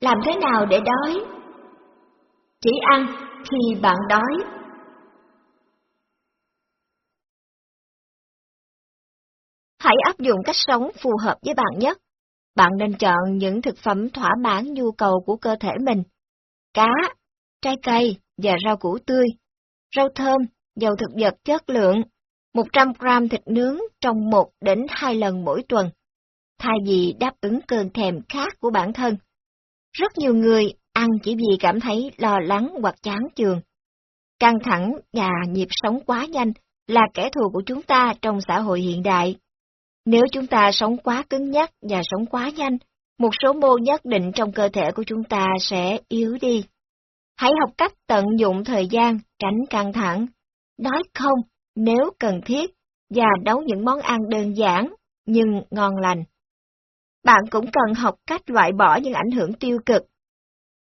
Làm thế nào để đói? Chỉ ăn khi bạn đói. Hãy áp dụng cách sống phù hợp với bạn nhất. Bạn nên chọn những thực phẩm thỏa mãn nhu cầu của cơ thể mình. Cá, trái cây và rau củ tươi, rau thơm, dầu thực vật chất lượng, 100 gram thịt nướng trong 1 đến 2 lần mỗi tuần, thay vì đáp ứng cơn thèm khát của bản thân. Rất nhiều người ăn chỉ vì cảm thấy lo lắng hoặc chán chường. Căng thẳng và nhịp sống quá nhanh là kẻ thù của chúng ta trong xã hội hiện đại. Nếu chúng ta sống quá cứng nhắc và sống quá nhanh, một số mô nhất định trong cơ thể của chúng ta sẽ yếu đi. Hãy học cách tận dụng thời gian, tránh căng thẳng, nói không nếu cần thiết và nấu những món ăn đơn giản nhưng ngon lành. Bạn cũng cần học cách loại bỏ những ảnh hưởng tiêu cực.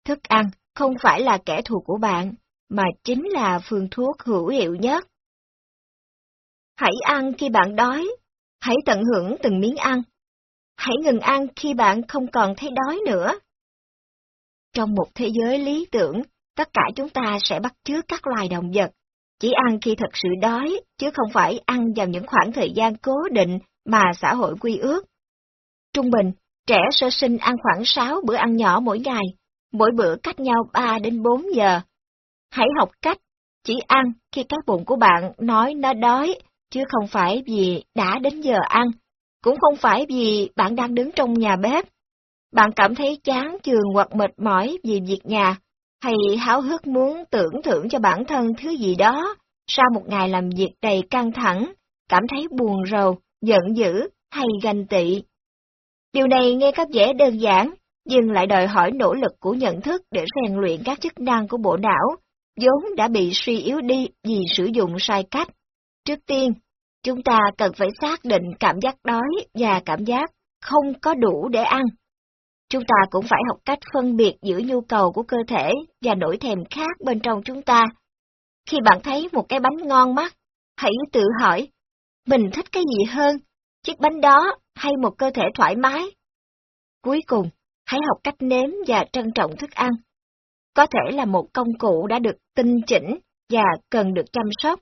Thức ăn không phải là kẻ thù của bạn, mà chính là phương thuốc hữu hiệu nhất. Hãy ăn khi bạn đói, hãy tận hưởng từng miếng ăn. Hãy ngừng ăn khi bạn không còn thấy đói nữa. Trong một thế giới lý tưởng, tất cả chúng ta sẽ bắt chước các loài động vật, chỉ ăn khi thật sự đói, chứ không phải ăn vào những khoảng thời gian cố định mà xã hội quy ước. Trung bình, trẻ sơ sinh ăn khoảng 6 bữa ăn nhỏ mỗi ngày, mỗi bữa cách nhau 3 đến 4 giờ. Hãy học cách chỉ ăn khi cái bụng của bạn nói nó đói, chứ không phải vì đã đến giờ ăn, cũng không phải vì bạn đang đứng trong nhà bếp. Bạn cảm thấy chán chường hoặc mệt mỏi vì việc nhà, hay háo hức muốn tưởng thưởng cho bản thân thứ gì đó, sau một ngày làm việc đầy căng thẳng, cảm thấy buồn rầu, giận dữ hay ganh tị. Điều này nghe có vẻ đơn giản, nhưng lại đòi hỏi nỗ lực của nhận thức để rèn luyện các chức năng của bộ não, vốn đã bị suy yếu đi vì sử dụng sai cách. Trước tiên, chúng ta cần phải xác định cảm giác đói và cảm giác không có đủ để ăn. Chúng ta cũng phải học cách phân biệt giữa nhu cầu của cơ thể và nỗi thèm khát bên trong chúng ta. Khi bạn thấy một cái bánh ngon mắt, hãy tự hỏi, mình thích cái gì hơn, chiếc bánh đó hay một cơ thể thoải mái? Cuối cùng, hãy học cách nếm và trân trọng thức ăn. Có thể là một công cụ đã được tinh chỉnh và cần được chăm sóc.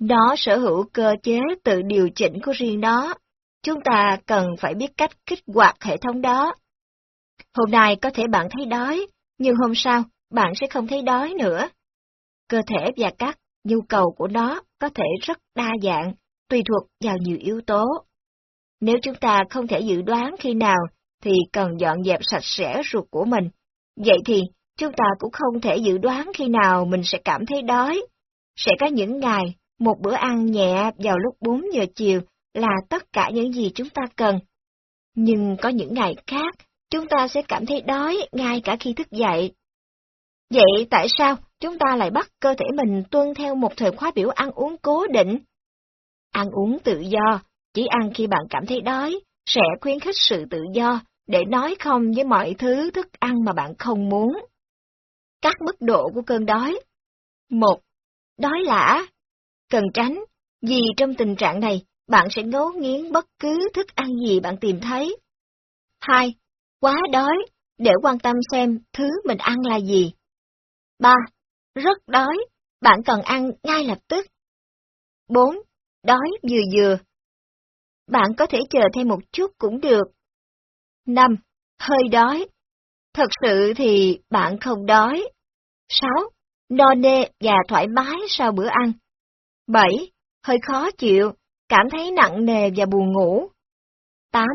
Nó sở hữu cơ chế tự điều chỉnh của riêng nó. Chúng ta cần phải biết cách kích hoạt hệ thống đó Hôm nay có thể bạn thấy đói, nhưng hôm sau bạn sẽ không thấy đói nữa. Cơ thể và các nhu cầu của nó có thể rất đa dạng, tùy thuộc vào nhiều yếu tố. Nếu chúng ta không thể dự đoán khi nào thì cần dọn dẹp sạch sẽ ruột của mình. Vậy thì chúng ta cũng không thể dự đoán khi nào mình sẽ cảm thấy đói. Sẽ có những ngày, một bữa ăn nhẹ vào lúc 4 giờ chiều là tất cả những gì chúng ta cần. Nhưng có những ngày khác, chúng ta sẽ cảm thấy đói ngay cả khi thức dậy. Vậy tại sao chúng ta lại bắt cơ thể mình tuân theo một thời khóa biểu ăn uống cố định? Ăn uống tự do, chỉ ăn khi bạn cảm thấy đói, sẽ khuyến khích sự tự do để nói không với mọi thứ thức ăn mà bạn không muốn. Các mức độ của cơn đói một Đói lả Cần tránh, vì trong tình trạng này, bạn sẽ ngấu nghiến bất cứ thức ăn gì bạn tìm thấy. 2 quá đói, để quan tâm xem thứ mình ăn là gì. 3. Rất đói, bạn cần ăn ngay lập tức. 4. Đói vừa vừa. Bạn có thể chờ thêm một chút cũng được. 5. Hơi đói. Thật sự thì bạn không đói. 6. No nê và thoải mái sau bữa ăn. 7. Hơi khó chịu, cảm thấy nặng nề và buồn ngủ. 8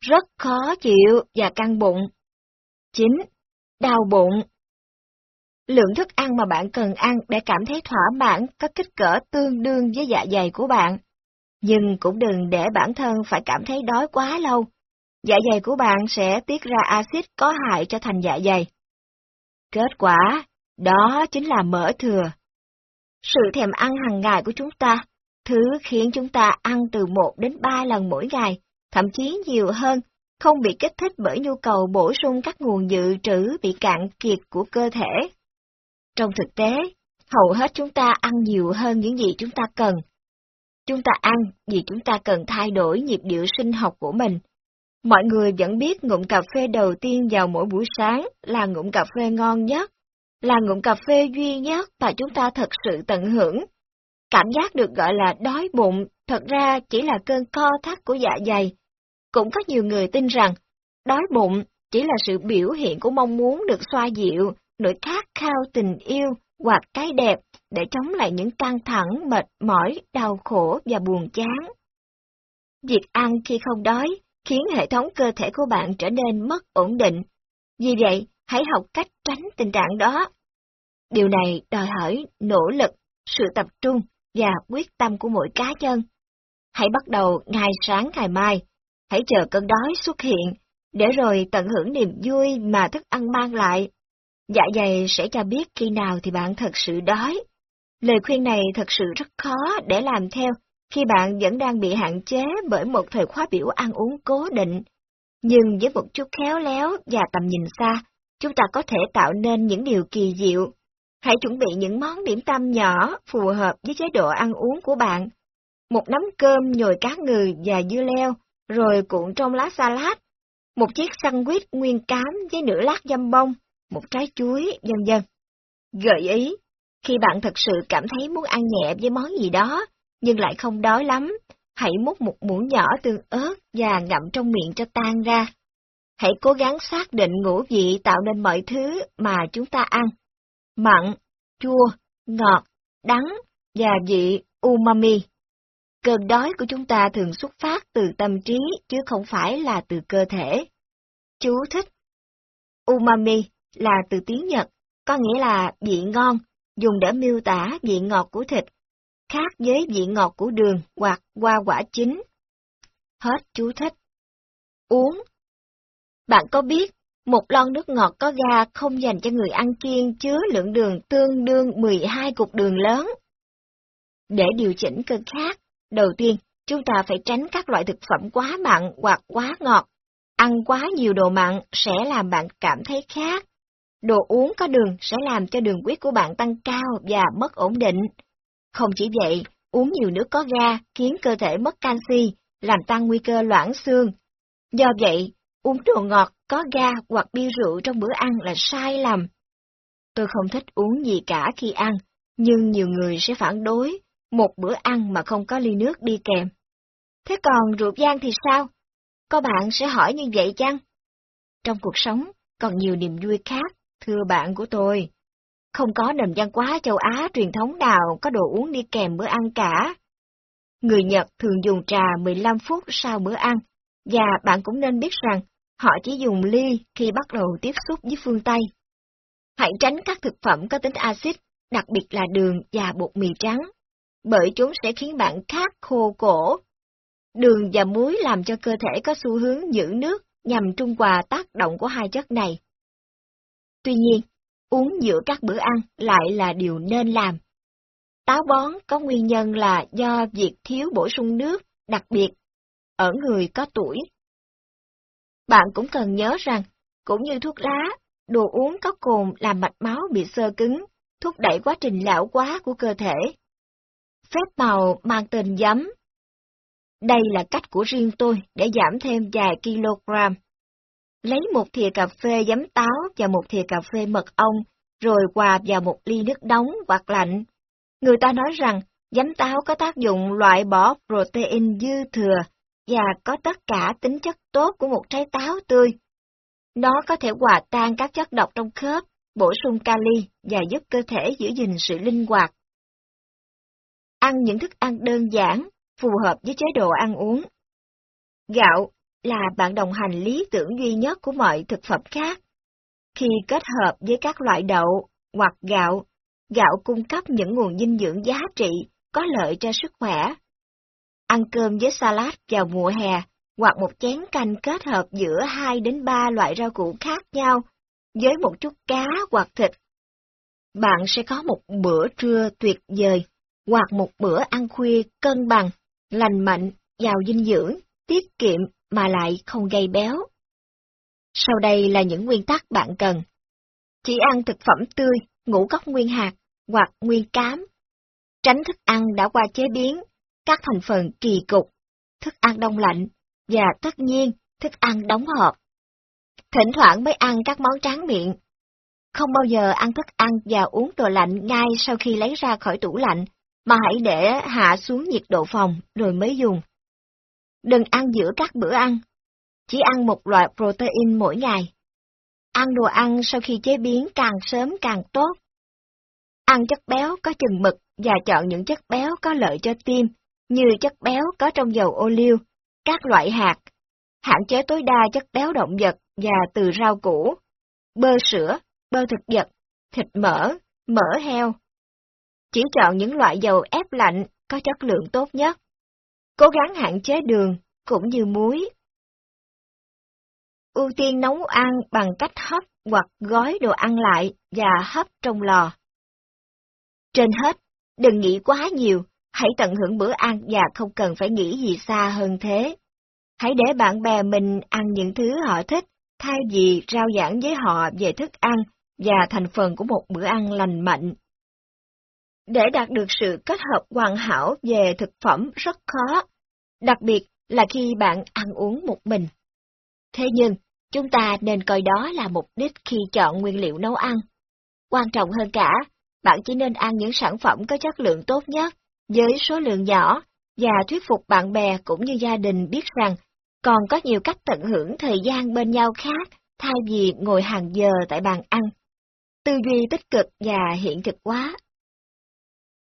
rất khó chịu và căng bụng. 9. Đau bụng. Lượng thức ăn mà bạn cần ăn để cảm thấy thỏa mãn có kích cỡ tương đương với dạ dày của bạn. Nhưng cũng đừng để bản thân phải cảm thấy đói quá lâu. Dạ dày của bạn sẽ tiết ra axit có hại cho thành dạ dày. Kết quả, đó chính là mỡ thừa. Sự thèm ăn hàng ngày của chúng ta, thứ khiến chúng ta ăn từ một đến ba lần mỗi ngày, thậm chí nhiều hơn, không bị kích thích bởi nhu cầu bổ sung các nguồn dự trữ bị cạn kiệt của cơ thể. Trong thực tế, hầu hết chúng ta ăn nhiều hơn những gì chúng ta cần. Chúng ta ăn vì chúng ta cần thay đổi nhịp điệu sinh học của mình. Mọi người vẫn biết ngụm cà phê đầu tiên vào mỗi buổi sáng là ngụm cà phê ngon nhất, là ngụm cà phê duy nhất mà chúng ta thật sự tận hưởng. Cảm giác được gọi là đói bụng, thật ra chỉ là cơn co thắt của dạ dày. Cũng có nhiều người tin rằng, đói bụng chỉ là sự biểu hiện của mong muốn được xoa dịu, nỗi khát khao tình yêu hoặc cái đẹp để chống lại những căng thẳng, mệt mỏi, đau khổ và buồn chán. Việc ăn khi không đói khiến hệ thống cơ thể của bạn trở nên mất ổn định. Vì vậy, hãy học cách tránh tình trạng đó. Điều này đòi hỏi nỗ lực, sự tập trung và quyết tâm của mỗi cá nhân. Hãy bắt đầu ngày sáng ngày mai, hãy chờ cơn đói xuất hiện, để rồi tận hưởng niềm vui mà thức ăn mang lại. Dạ dày sẽ cho biết khi nào thì bạn thật sự đói. Lời khuyên này thật sự rất khó để làm theo khi bạn vẫn đang bị hạn chế bởi một thời khóa biểu ăn uống cố định. Nhưng với một chút khéo léo và tầm nhìn xa, chúng ta có thể tạo nên những điều kỳ diệu. Hãy chuẩn bị những món điểm tâm nhỏ phù hợp với chế độ ăn uống của bạn. Một nắm cơm nhồi cá ngừ và dưa leo, rồi cuộn trong lá salad. Một chiếc sandwich nguyên cám với nửa lát dăm bông, một trái chuối, vân vân. Gợi ý, khi bạn thật sự cảm thấy muốn ăn nhẹ với món gì đó, nhưng lại không đói lắm, hãy múc một muỗng nhỏ tương ớt và ngậm trong miệng cho tan ra. Hãy cố gắng xác định ngũ vị tạo nên mọi thứ mà chúng ta ăn. Mặn, chua, ngọt, đắng và vị umami. Cơn đói của chúng ta thường xuất phát từ tâm trí chứ không phải là từ cơ thể. Chú thích Umami là từ tiếng Nhật, có nghĩa là vị ngon, dùng để miêu tả vị ngọt của thịt khác với vị ngọt của đường hoặc hoa quả chín. Hết chú thích. Uống Bạn có biết, một lon nước ngọt có ga không dành cho người ăn kiêng chứa lượng đường tương đương 12 cục đường lớn. Để điều chỉnh cơn khát, đầu tiên, chúng ta phải tránh các loại thực phẩm quá mặn hoặc quá ngọt. Ăn quá nhiều đồ mặn sẽ làm bạn cảm thấy khát. Đồ uống có đường sẽ làm cho đường huyết của bạn tăng cao và mất ổn định. Không chỉ vậy, uống nhiều nước có ga khiến cơ thể mất canxi, làm tăng nguy cơ loãng xương. Do vậy, uống đồ ngọt có ga hoặc bia rượu trong bữa ăn là sai lầm. Tôi không thích uống gì cả khi ăn, nhưng nhiều người sẽ phản đối một bữa ăn mà không có ly nước đi kèm. Thế còn rượu vang thì sao? Có bạn sẽ hỏi như vậy chăng? Trong cuộc sống, còn nhiều niềm vui khác, thưa bạn của tôi. Không có nền văn hóa châu Á truyền thống nào có đồ uống đi kèm bữa ăn cả. Người Nhật thường dùng trà 15 phút sau bữa ăn, và bạn cũng nên biết rằng họ chỉ dùng ly khi bắt đầu tiếp xúc với phương Tây. Hãy tránh các thực phẩm có tính axit, đặc biệt là đường và bột mì trắng, bởi chúng sẽ khiến bạn khát khô cổ. Đường và muối làm cho cơ thể có xu hướng giữ nước nhằm trung hòa tác động của hai chất này. Tuy nhiên, uống giữa các bữa ăn lại là điều nên làm. Táo bón có nguyên nhân là do việc thiếu bổ sung nước, đặc biệt ở người có tuổi. Bạn cũng cần nhớ rằng, cũng như thuốc lá, đồ uống có cồn làm mạch máu bị sơ cứng, thúc đẩy quá trình lão hóa của cơ thể. Phép màu mang tên giấm. Đây là cách của riêng tôi để giảm thêm vài kg Lấy một thìa cà phê giấm táo và một thìa cà phê mật ong, rồi hòa vào một ly nước nóng hoặc lạnh. Người ta nói rằng giấm táo có tác dụng loại bỏ protein dư thừa và có tất cả tính chất tốt của một trái táo tươi. Nó có thể hòa tan các chất độc trong khớp, bổ sung kali và giúp cơ thể giữ gìn sự linh hoạt. Ăn những thức ăn đơn giản, phù hợp với chế độ ăn uống. Gạo là bạn đồng hành lý tưởng duy nhất của mọi thực phẩm khác. Khi kết hợp với các loại đậu hoặc gạo, gạo cung cấp những nguồn dinh dưỡng giá trị có lợi cho sức khỏe. Ăn cơm với salad vào mùa hè hoặc một chén canh kết hợp giữa 2 đến 3 loại rau củ khác nhau với một chút cá hoặc thịt. Bạn sẽ có một bữa trưa tuyệt vời hoặc một bữa ăn khuya cân bằng, lành mạnh, giàu dinh dưỡng, tiết kiệm mà lại không gây béo. Sau đây là những nguyên tắc bạn cần. Chỉ ăn thực phẩm tươi, ngũ cốc nguyên hạt hoặc nguyên cám. Tránh thức ăn đã qua chế biến, các thành phần kỳ cục, thức ăn đông lạnh, và tất nhiên thức ăn đóng hộp. Thỉnh thoảng mới ăn các món tráng miệng. Không bao giờ ăn thức ăn và uống đồ lạnh ngay sau khi lấy ra khỏi tủ lạnh, mà hãy để hạ xuống nhiệt độ phòng rồi mới dùng. Đừng ăn giữa các bữa ăn. Chỉ ăn một loại protein mỗi ngày. Ăn đồ ăn sau khi chế biến càng sớm càng tốt. Ăn chất béo có chừng mực và chọn những chất béo có lợi cho tim, như chất béo có trong dầu ô liu, các loại hạt, hạn chế tối đa chất béo động vật và từ rau củ, bơ sữa, bơ thực vật, thịt mỡ, mỡ heo. Chỉ chọn những loại dầu ép lạnh có chất lượng tốt nhất. Cố gắng hạn chế đường, cũng như muối. Ưu tiên nấu ăn bằng cách hấp hoặc gói đồ ăn lại và hấp trong lò. Trên hết, đừng nghĩ quá nhiều, hãy tận hưởng bữa ăn và không cần phải nghĩ gì xa hơn thế. Hãy để bạn bè mình ăn những thứ họ thích, thay vì rao giảng với họ về thức ăn và thành phần của một bữa ăn lành mạnh. Để đạt được sự kết hợp hoàn hảo về thực phẩm rất khó, đặc biệt là khi bạn ăn uống một mình. Thế nhưng, chúng ta nên coi đó là mục đích khi chọn nguyên liệu nấu ăn. Quan trọng hơn cả, bạn chỉ nên ăn những sản phẩm có chất lượng tốt nhất, với số lượng nhỏ, và thuyết phục bạn bè cũng như gia đình biết rằng còn có nhiều cách tận hưởng thời gian bên nhau khác thay vì ngồi hàng giờ tại bàn ăn. Tư duy tích cực và hiện thực quá.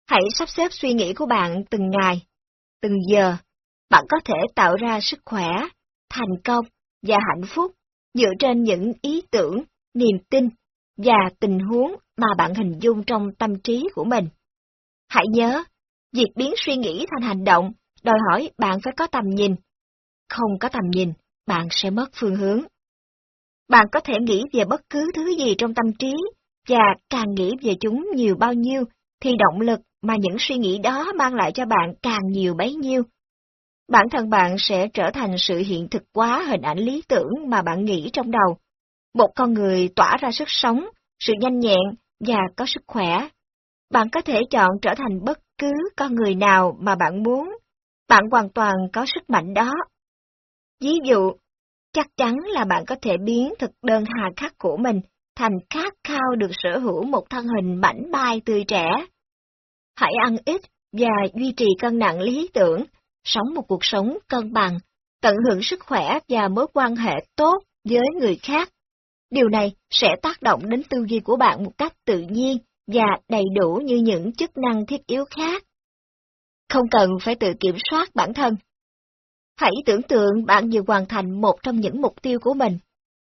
Hãy sắp xếp suy nghĩ của bạn từng ngày, từng giờ. Bạn có thể tạo ra sức khỏe, thành công và hạnh phúc dựa trên những ý tưởng, niềm tin và tình huống mà bạn hình dung trong tâm trí của mình. Hãy nhớ, việc biến suy nghĩ thành hành động đòi hỏi bạn phải có tầm nhìn. Không có tầm nhìn, bạn sẽ mất phương hướng. Bạn có thể nghĩ về bất cứ thứ gì trong tâm trí, và càng nghĩ về chúng nhiều bao nhiêu, thì động lực mà những suy nghĩ đó mang lại cho bạn càng nhiều bấy nhiêu. Bản thân bạn sẽ trở thành sự hiện thực quá hình ảnh lý tưởng mà bạn nghĩ trong đầu. Một con người tỏa ra sức sống, sự nhanh nhẹn và có sức khỏe. Bạn có thể chọn trở thành bất cứ con người nào mà bạn muốn. Bạn hoàn toàn có sức mạnh đó. Ví dụ, chắc chắn là bạn có thể biến thực đơn hà khắc của mình thành khát khao được sở hữu một thân hình mảnh mai tươi trẻ. Hãy ăn ít và duy trì cân nặng lý tưởng, sống một cuộc sống cân bằng, tận hưởng sức khỏe và mối quan hệ tốt với người khác. Điều này sẽ tác động đến tư duy của bạn một cách tự nhiên và đầy đủ như những chức năng thiết yếu khác. Không cần phải tự kiểm soát bản thân. Hãy tưởng tượng bạn vừa hoàn thành một trong những mục tiêu của mình,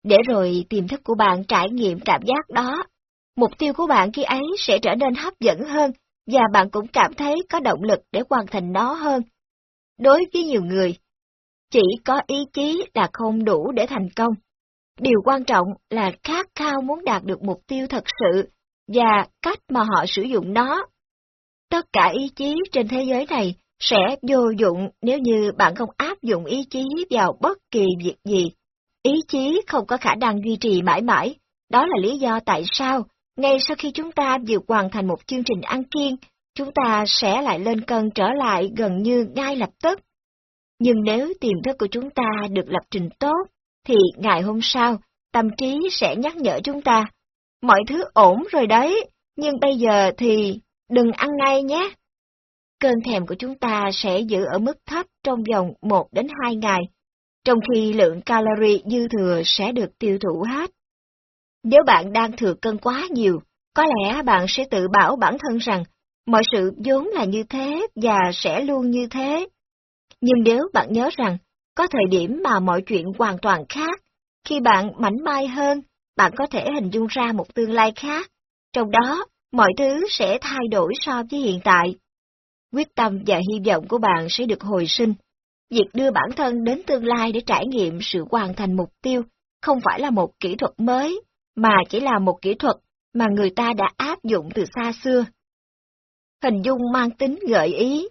để rồi tiềm thức của bạn trải nghiệm cảm giác đó. Mục tiêu của bạn khi ấy sẽ trở nên hấp dẫn hơn và bạn cũng cảm thấy có động lực để hoàn thành nó hơn. Đối với nhiều người, chỉ có ý chí là không đủ để thành công. Điều quan trọng là khát khao muốn đạt được mục tiêu thật sự và cách mà họ sử dụng nó. Tất cả ý chí trên thế giới này sẽ vô dụng nếu như bạn không áp dụng ý chí vào bất kỳ việc gì. Ý chí không có khả năng duy trì mãi mãi. Đó là lý do tại sao, ngay sau khi chúng ta vừa hoàn thành một chương trình ăn kiêng, chúng ta sẽ lại lên cân trở lại gần như ngay lập tức. Nhưng nếu tiềm thức của chúng ta được lập trình tốt, thì ngày hôm sau, tâm trí sẽ nhắc nhở chúng ta, mọi thứ ổn rồi đấy, nhưng bây giờ thì đừng ăn ngay nhé. Cơn thèm của chúng ta sẽ giữ ở mức thấp trong vòng 1 đến 2 ngày, trong khi lượng calorie dư thừa sẽ được tiêu thụ hết. Nếu bạn đang thừa cân quá nhiều, có lẽ bạn sẽ tự bảo bản thân rằng mọi sự vốn là như thế và sẽ luôn như thế. Nhưng nếu bạn nhớ rằng có thời điểm mà mọi chuyện hoàn toàn khác, khi bạn mảnh mai hơn, bạn có thể hình dung ra một tương lai khác, trong đó mọi thứ sẽ thay đổi so với hiện tại. Quyết tâm và hy vọng của bạn sẽ được hồi sinh. Việc đưa bản thân đến tương lai để trải nghiệm sự hoàn thành mục tiêu không phải là một kỹ thuật mới, mà chỉ là một kỹ thuật mà người ta đã áp dụng từ xa xưa. Hình dung mang tính gợi ý.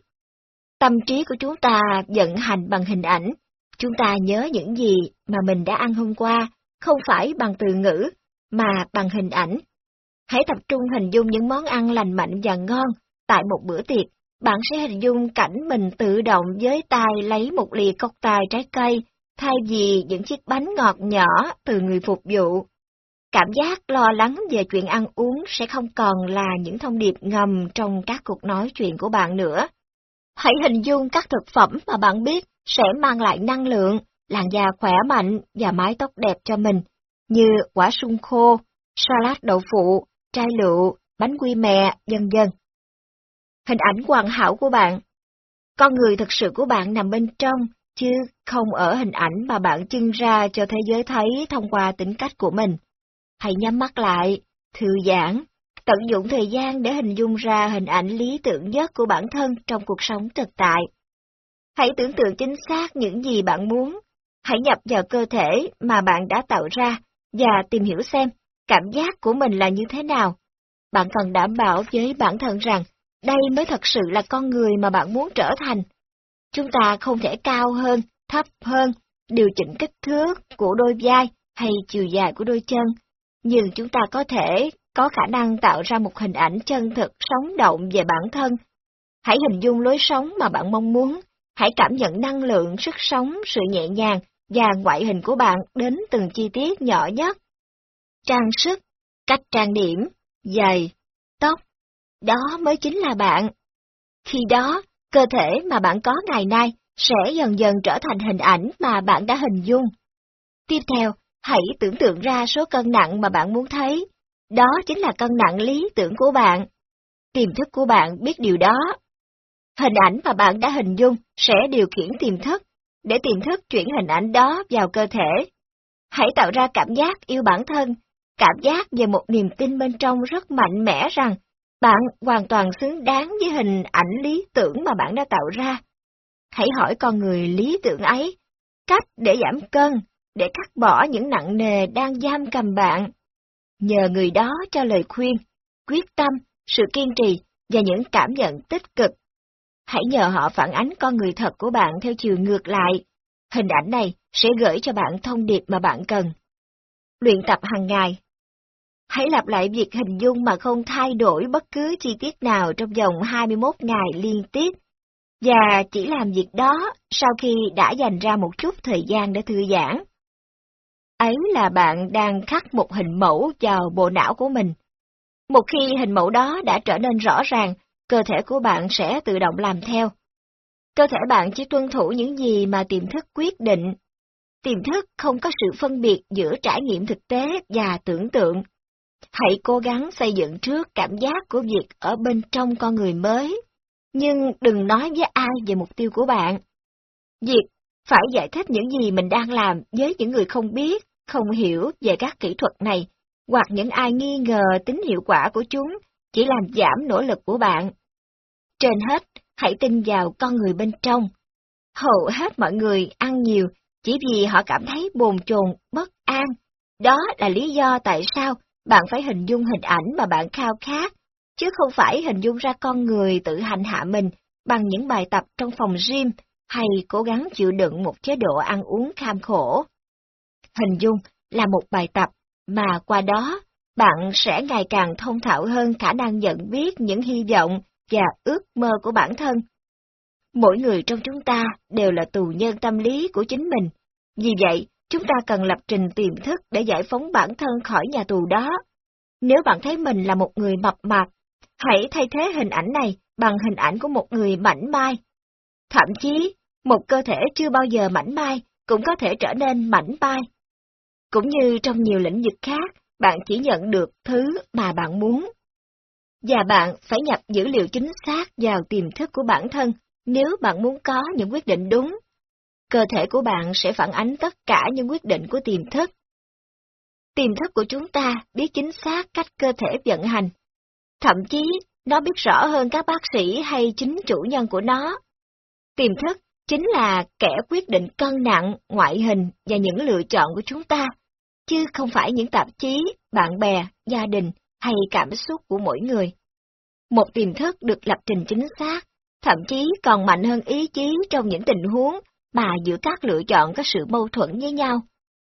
Tâm trí của chúng ta vận hành bằng hình ảnh, chúng ta nhớ những gì mà mình đã ăn hôm qua, không phải bằng từ ngữ, mà bằng hình ảnh. Hãy tập trung hình dung những món ăn lành mạnh và ngon tại một bữa tiệc, bạn sẽ hình dung cảnh mình tự động với tay lấy một lì cốc tài trái cây, thay vì những chiếc bánh ngọt nhỏ từ người phục vụ. Cảm giác lo lắng về chuyện ăn uống sẽ không còn là những thông điệp ngầm trong các cuộc nói chuyện của bạn nữa. Hãy hình dung các thực phẩm mà bạn biết sẽ mang lại năng lượng, làn da khỏe mạnh và mái tóc đẹp cho mình, như quả sung khô, salad đậu phụ, chai lựu, bánh quy mè, vân vân. Hình ảnh hoàn hảo của bạn Con người thực sự của bạn nằm bên trong, chứ không ở hình ảnh mà bạn trưng ra cho thế giới thấy thông qua tính cách của mình. Hãy nhắm mắt lại, thư giãn, tận dụng thời gian để hình dung ra hình ảnh lý tưởng nhất của bản thân trong cuộc sống thực tại. Hãy tưởng tượng chính xác những gì bạn muốn, hãy nhập vào cơ thể mà bạn đã tạo ra và tìm hiểu xem cảm giác của mình là như thế nào. Bạn cần đảm bảo với bản thân rằng đây mới thật sự là con người mà bạn muốn trở thành. Chúng ta không thể cao hơn, thấp hơn, điều chỉnh kích thước của đôi vai hay chiều dài của đôi chân, nhưng chúng ta có thể có khả năng tạo ra một hình ảnh chân thực sống động về bản thân. Hãy hình dung lối sống mà bạn mong muốn, hãy cảm nhận năng lượng, sức sống, sự nhẹ nhàng và ngoại hình của bạn đến từng chi tiết nhỏ nhất. Trang sức, cách trang điểm, giày, tóc, đó mới chính là bạn. Khi đó, cơ thể mà bạn có ngày nay sẽ dần dần trở thành hình ảnh mà bạn đã hình dung. Tiếp theo, hãy tưởng tượng ra số cân nặng mà bạn muốn thấy. Đó chính là cân nặng lý tưởng của bạn. Tiềm thức của bạn biết điều đó. Hình ảnh mà bạn đã hình dung sẽ điều khiển tiềm thức, để tiềm thức chuyển hình ảnh đó vào cơ thể. Hãy tạo ra cảm giác yêu bản thân, cảm giác về một niềm tin bên trong rất mạnh mẽ rằng bạn hoàn toàn xứng đáng với hình ảnh lý tưởng mà bạn đã tạo ra. Hãy hỏi con người lý tưởng ấy, cách để giảm cân, để cắt bỏ những nặng nề đang giam cầm bạn. Nhờ người đó cho lời khuyên, quyết tâm, sự kiên trì và những cảm nhận tích cực. Hãy nhờ họ phản ánh con người thật của bạn theo chiều ngược lại. Hình ảnh này sẽ gửi cho bạn thông điệp mà bạn cần. Luyện tập hàng ngày Hãy lặp lại việc hình dung mà không thay đổi bất cứ chi tiết nào trong vòng 21 ngày liên tiếp. Và chỉ làm việc đó sau khi đã dành ra một chút thời gian để thư giãn. Ấy là bạn đang khắc một hình mẫu vào bộ não của mình. Một khi hình mẫu đó đã trở nên rõ ràng, cơ thể của bạn sẽ tự động làm theo. Cơ thể bạn chỉ tuân thủ những gì mà tiềm thức quyết định. Tiềm thức không có sự phân biệt giữa trải nghiệm thực tế và tưởng tượng. Hãy cố gắng xây dựng trước cảm giác của việc ở bên trong con người mới, nhưng đừng nói với ai về mục tiêu của bạn. Việc phải giải thích những gì mình đang làm với những người không biết, không hiểu về các kỹ thuật này, hoặc những ai nghi ngờ tính hiệu quả của chúng, chỉ làm giảm nỗ lực của bạn. Trên hết, hãy tin vào con người bên trong. Hầu hết mọi người ăn nhiều chỉ vì họ cảm thấy bồn chồn, bất an. Đó là lý do tại sao bạn phải hình dung hình ảnh mà bạn khao khát, chứ không phải hình dung ra con người tự hành hạ mình bằng những bài tập trong phòng gym hay cố gắng chịu đựng một chế độ ăn uống kham khổ. Hình dung là một bài tập mà qua đó bạn sẽ ngày càng thông thạo hơn khả năng nhận biết những hy vọng và ước mơ của bản thân. Mỗi người trong chúng ta đều là tù nhân tâm lý của chính mình. Vì vậy, Chúng ta cần lập trình tiềm thức để giải phóng bản thân khỏi nhà tù đó. Nếu bạn thấy mình là một người mập mạp, hãy thay thế hình ảnh này bằng hình ảnh của một người mảnh mai. Thậm chí, một cơ thể chưa bao giờ mảnh mai cũng có thể trở nên mảnh mai. Cũng như trong nhiều lĩnh vực khác, bạn chỉ nhận được thứ mà bạn muốn. Và bạn phải nhập dữ liệu chính xác vào tiềm thức của bản thân nếu bạn muốn có những quyết định đúng cơ thể của bạn sẽ phản ánh tất cả những quyết định của tiềm thức. Tiềm thức của chúng ta biết chính xác cách cơ thể vận hành. Thậm chí, nó biết rõ hơn các bác sĩ hay chính chủ nhân của nó. Tiềm thức chính là kẻ quyết định cân nặng, ngoại hình và những lựa chọn của chúng ta, chứ không phải những tạp chí, bạn bè, gia đình hay cảm xúc của mỗi người. Một tiềm thức được lập trình chính xác, thậm chí còn mạnh hơn ý chí trong những tình huống mà giữa các lựa chọn có sự mâu thuẫn với nhau.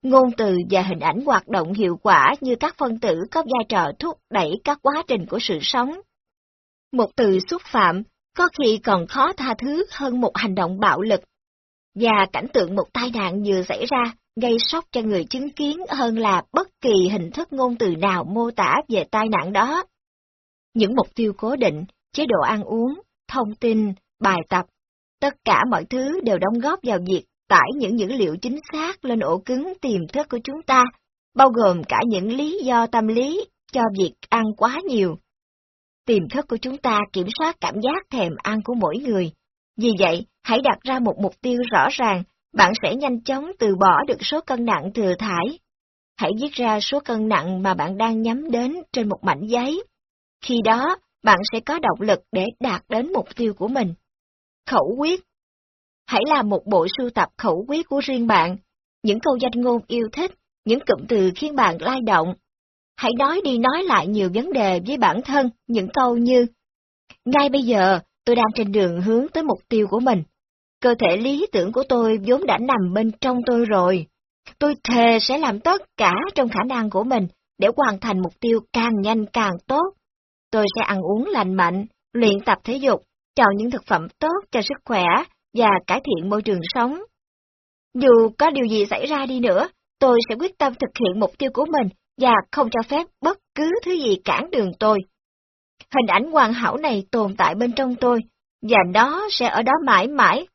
Ngôn từ và hình ảnh hoạt động hiệu quả như các phân tử có vai trò thúc đẩy các quá trình của sự sống. Một từ xúc phạm có khi còn khó tha thứ hơn một hành động bạo lực. và cảnh tượng một tai nạn vừa xảy ra gây sốc cho người chứng kiến hơn là bất kỳ hình thức ngôn từ nào mô tả về tai nạn đó. Những mục tiêu cố định, chế độ ăn uống, thông tin, bài tập, tất cả mọi thứ đều đóng góp vào việc tải những dữ liệu chính xác lên ổ cứng tiềm thức của chúng ta, bao gồm cả những lý do tâm lý cho việc ăn quá nhiều. Tiềm thức của chúng ta kiểm soát cảm giác thèm ăn của mỗi người. Vì vậy, hãy đặt ra một mục tiêu rõ ràng, bạn sẽ nhanh chóng từ bỏ được số cân nặng thừa thải. Hãy viết ra số cân nặng mà bạn đang nhắm đến trên một mảnh giấy. Khi đó, bạn sẽ có động lực để đạt đến mục tiêu của mình. Khẩu quyết Hãy làm một bộ sưu tập khẩu quyết của riêng bạn, những câu danh ngôn yêu thích, những cụm từ khiến bạn lai động. Hãy nói đi nói lại nhiều vấn đề với bản thân, những câu như Ngay bây giờ, tôi đang trên đường hướng tới mục tiêu của mình. Cơ thể lý tưởng của tôi vốn đã nằm bên trong tôi rồi. Tôi thề sẽ làm tất cả trong khả năng của mình để hoàn thành mục tiêu càng nhanh càng tốt. Tôi sẽ ăn uống lành mạnh, luyện tập thể dục, chọn những thực phẩm tốt cho sức khỏe và cải thiện môi trường sống. Dù có điều gì xảy ra đi nữa, tôi sẽ quyết tâm thực hiện mục tiêu của mình và không cho phép bất cứ thứ gì cản đường tôi. Hình ảnh hoàn hảo này tồn tại bên trong tôi, và nó sẽ ở đó mãi mãi.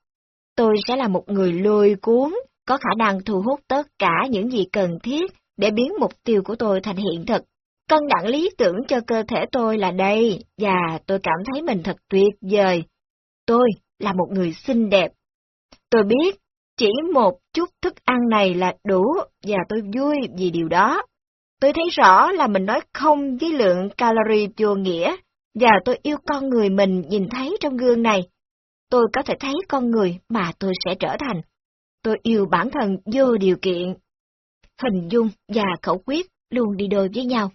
Tôi sẽ là một người lôi cuốn, có khả năng thu hút tất cả những gì cần thiết để biến mục tiêu của tôi thành hiện thực. Cân nặng lý tưởng cho cơ thể tôi là đây, và tôi cảm thấy mình thật tuyệt vời. Tôi là một người xinh đẹp. Tôi biết, chỉ một chút thức ăn này là đủ, và tôi vui vì điều đó. Tôi thấy rõ là mình nói không với lượng calorie vô nghĩa, và tôi yêu con người mình nhìn thấy trong gương này. Tôi có thể thấy con người mà tôi sẽ trở thành. Tôi yêu bản thân vô điều kiện. Hình dung và khẩu quyết luôn đi đôi với nhau.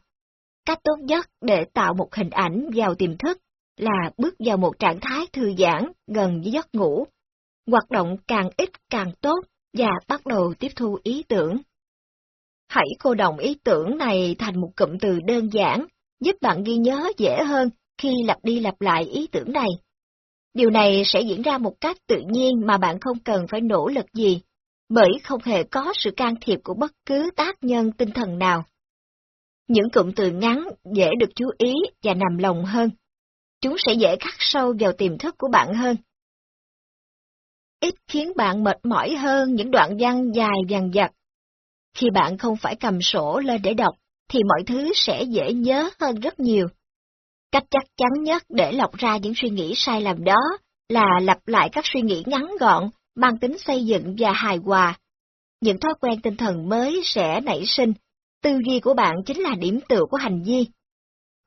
Cách tốt nhất để tạo một hình ảnh vào tiềm thức là bước vào một trạng thái thư giãn gần với giấc ngủ. Hoạt động càng ít càng tốt và bắt đầu tiếp thu ý tưởng. Hãy cô đồng ý tưởng này thành một cụm từ đơn giản, giúp bạn ghi nhớ dễ hơn khi lặp đi lặp lại ý tưởng này. Điều này sẽ diễn ra một cách tự nhiên mà bạn không cần phải nỗ lực gì, bởi không hề có sự can thiệp của bất cứ tác nhân tinh thần nào. Những cụm từ ngắn dễ được chú ý và nằm lòng hơn. Chúng sẽ dễ khắc sâu vào tiềm thức của bạn hơn. Ít khiến bạn mệt mỏi hơn những đoạn văn dài dằng dặc. Khi bạn không phải cầm sổ lên để đọc, thì mọi thứ sẽ dễ nhớ hơn rất nhiều. Cách chắc chắn nhất để lọc ra những suy nghĩ sai lầm đó là lặp lại các suy nghĩ ngắn gọn, mang tính xây dựng và hài hòa. Những thói quen tinh thần mới sẽ nảy sinh Tư duy của bạn chính là điểm tựa của hành vi.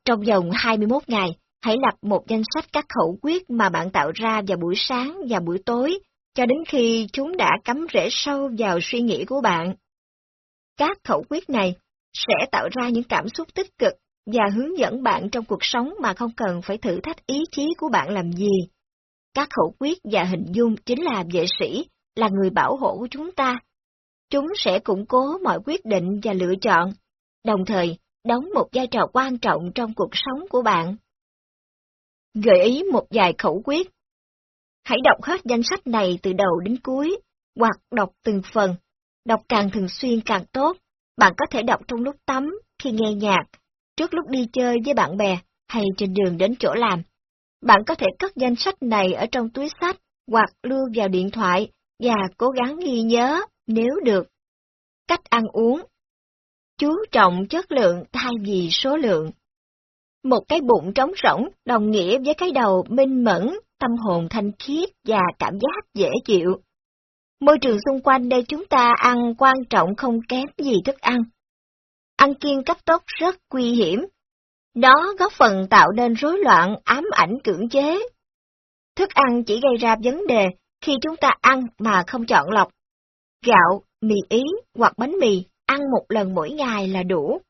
Trong vòng 21 ngày, hãy lập một danh sách các khẩu quyết mà bạn tạo ra vào buổi sáng và buổi tối, cho đến khi chúng đã cắm rễ sâu vào suy nghĩ của bạn. Các khẩu quyết này sẽ tạo ra những cảm xúc tích cực và hướng dẫn bạn trong cuộc sống mà không cần phải thử thách ý chí của bạn làm gì. Các khẩu quyết và hình dung chính là vệ sĩ, là người bảo hộ của chúng ta, Chúng sẽ củng cố mọi quyết định và lựa chọn, đồng thời đóng một vai trò quan trọng trong cuộc sống của bạn. Gợi ý một vài khẩu quyết. Hãy đọc hết danh sách này từ đầu đến cuối, hoặc đọc từng phần. Đọc càng thường xuyên càng tốt. Bạn có thể đọc trong lúc tắm, khi nghe nhạc, trước lúc đi chơi với bạn bè, hay trên đường đến chỗ làm. Bạn có thể cất danh sách này ở trong túi sách, hoặc lưu vào điện thoại, và cố gắng ghi nhớ nếu được. Cách ăn uống Chú trọng chất lượng thay vì số lượng. Một cái bụng trống rỗng đồng nghĩa với cái đầu minh mẫn, tâm hồn thanh khiết và cảm giác dễ chịu. Môi trường xung quanh nơi chúng ta ăn quan trọng không kém gì thức ăn. Ăn kiêng cấp tốc rất nguy hiểm. Nó góp phần tạo nên rối loạn ám ảnh cưỡng chế. Thức ăn chỉ gây ra vấn đề khi chúng ta ăn mà không chọn lọc Gạo, mì ý hoặc bánh mì ăn một lần mỗi ngày là đủ.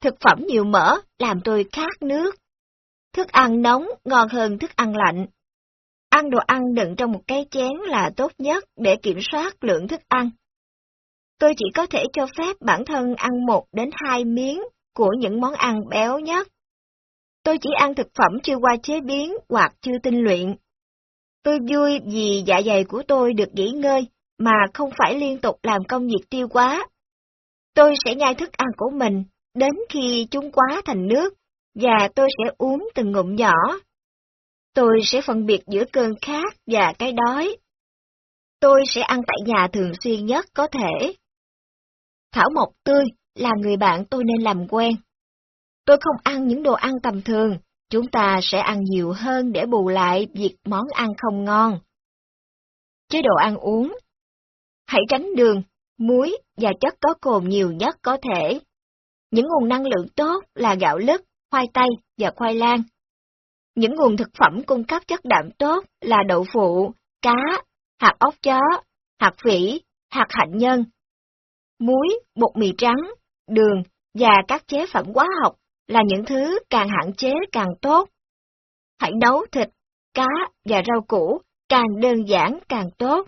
Thực phẩm nhiều mỡ làm tôi khát nước. Thức ăn nóng ngon hơn thức ăn lạnh. Ăn đồ ăn đựng trong một cái chén là tốt nhất để kiểm soát lượng thức ăn. Tôi chỉ có thể cho phép bản thân ăn một đến hai miếng của những món ăn béo nhất. Tôi chỉ ăn thực phẩm chưa qua chế biến hoặc chưa tinh luyện. Tôi vui vì dạ dày của tôi được nghỉ ngơi, mà không phải liên tục làm công việc tiêu quá. Tôi sẽ nhai thức ăn của mình, đến khi chúng quá thành nước, và tôi sẽ uống từng ngụm nhỏ. Tôi sẽ phân biệt giữa cơn khát và cái đói. Tôi sẽ ăn tại nhà thường xuyên nhất có thể. Thảo mộc tươi là người bạn tôi nên làm quen. Tôi không ăn những đồ ăn tầm thường, chúng ta sẽ ăn nhiều hơn để bù lại việc món ăn không ngon. Chế độ ăn uống Hãy tránh đường, muối và chất có cồn nhiều nhất có thể. Những nguồn năng lượng tốt là gạo lứt, khoai tây và khoai lang. Những nguồn thực phẩm cung cấp chất đạm tốt là đậu phụ, cá, hạt ốc chó, hạt vỉ, hạt hạnh nhân. Muối, bột mì trắng, đường và các chế phẩm hóa học là những thứ càng hạn chế càng tốt. Hãy nấu thịt, cá và rau củ càng đơn giản càng tốt.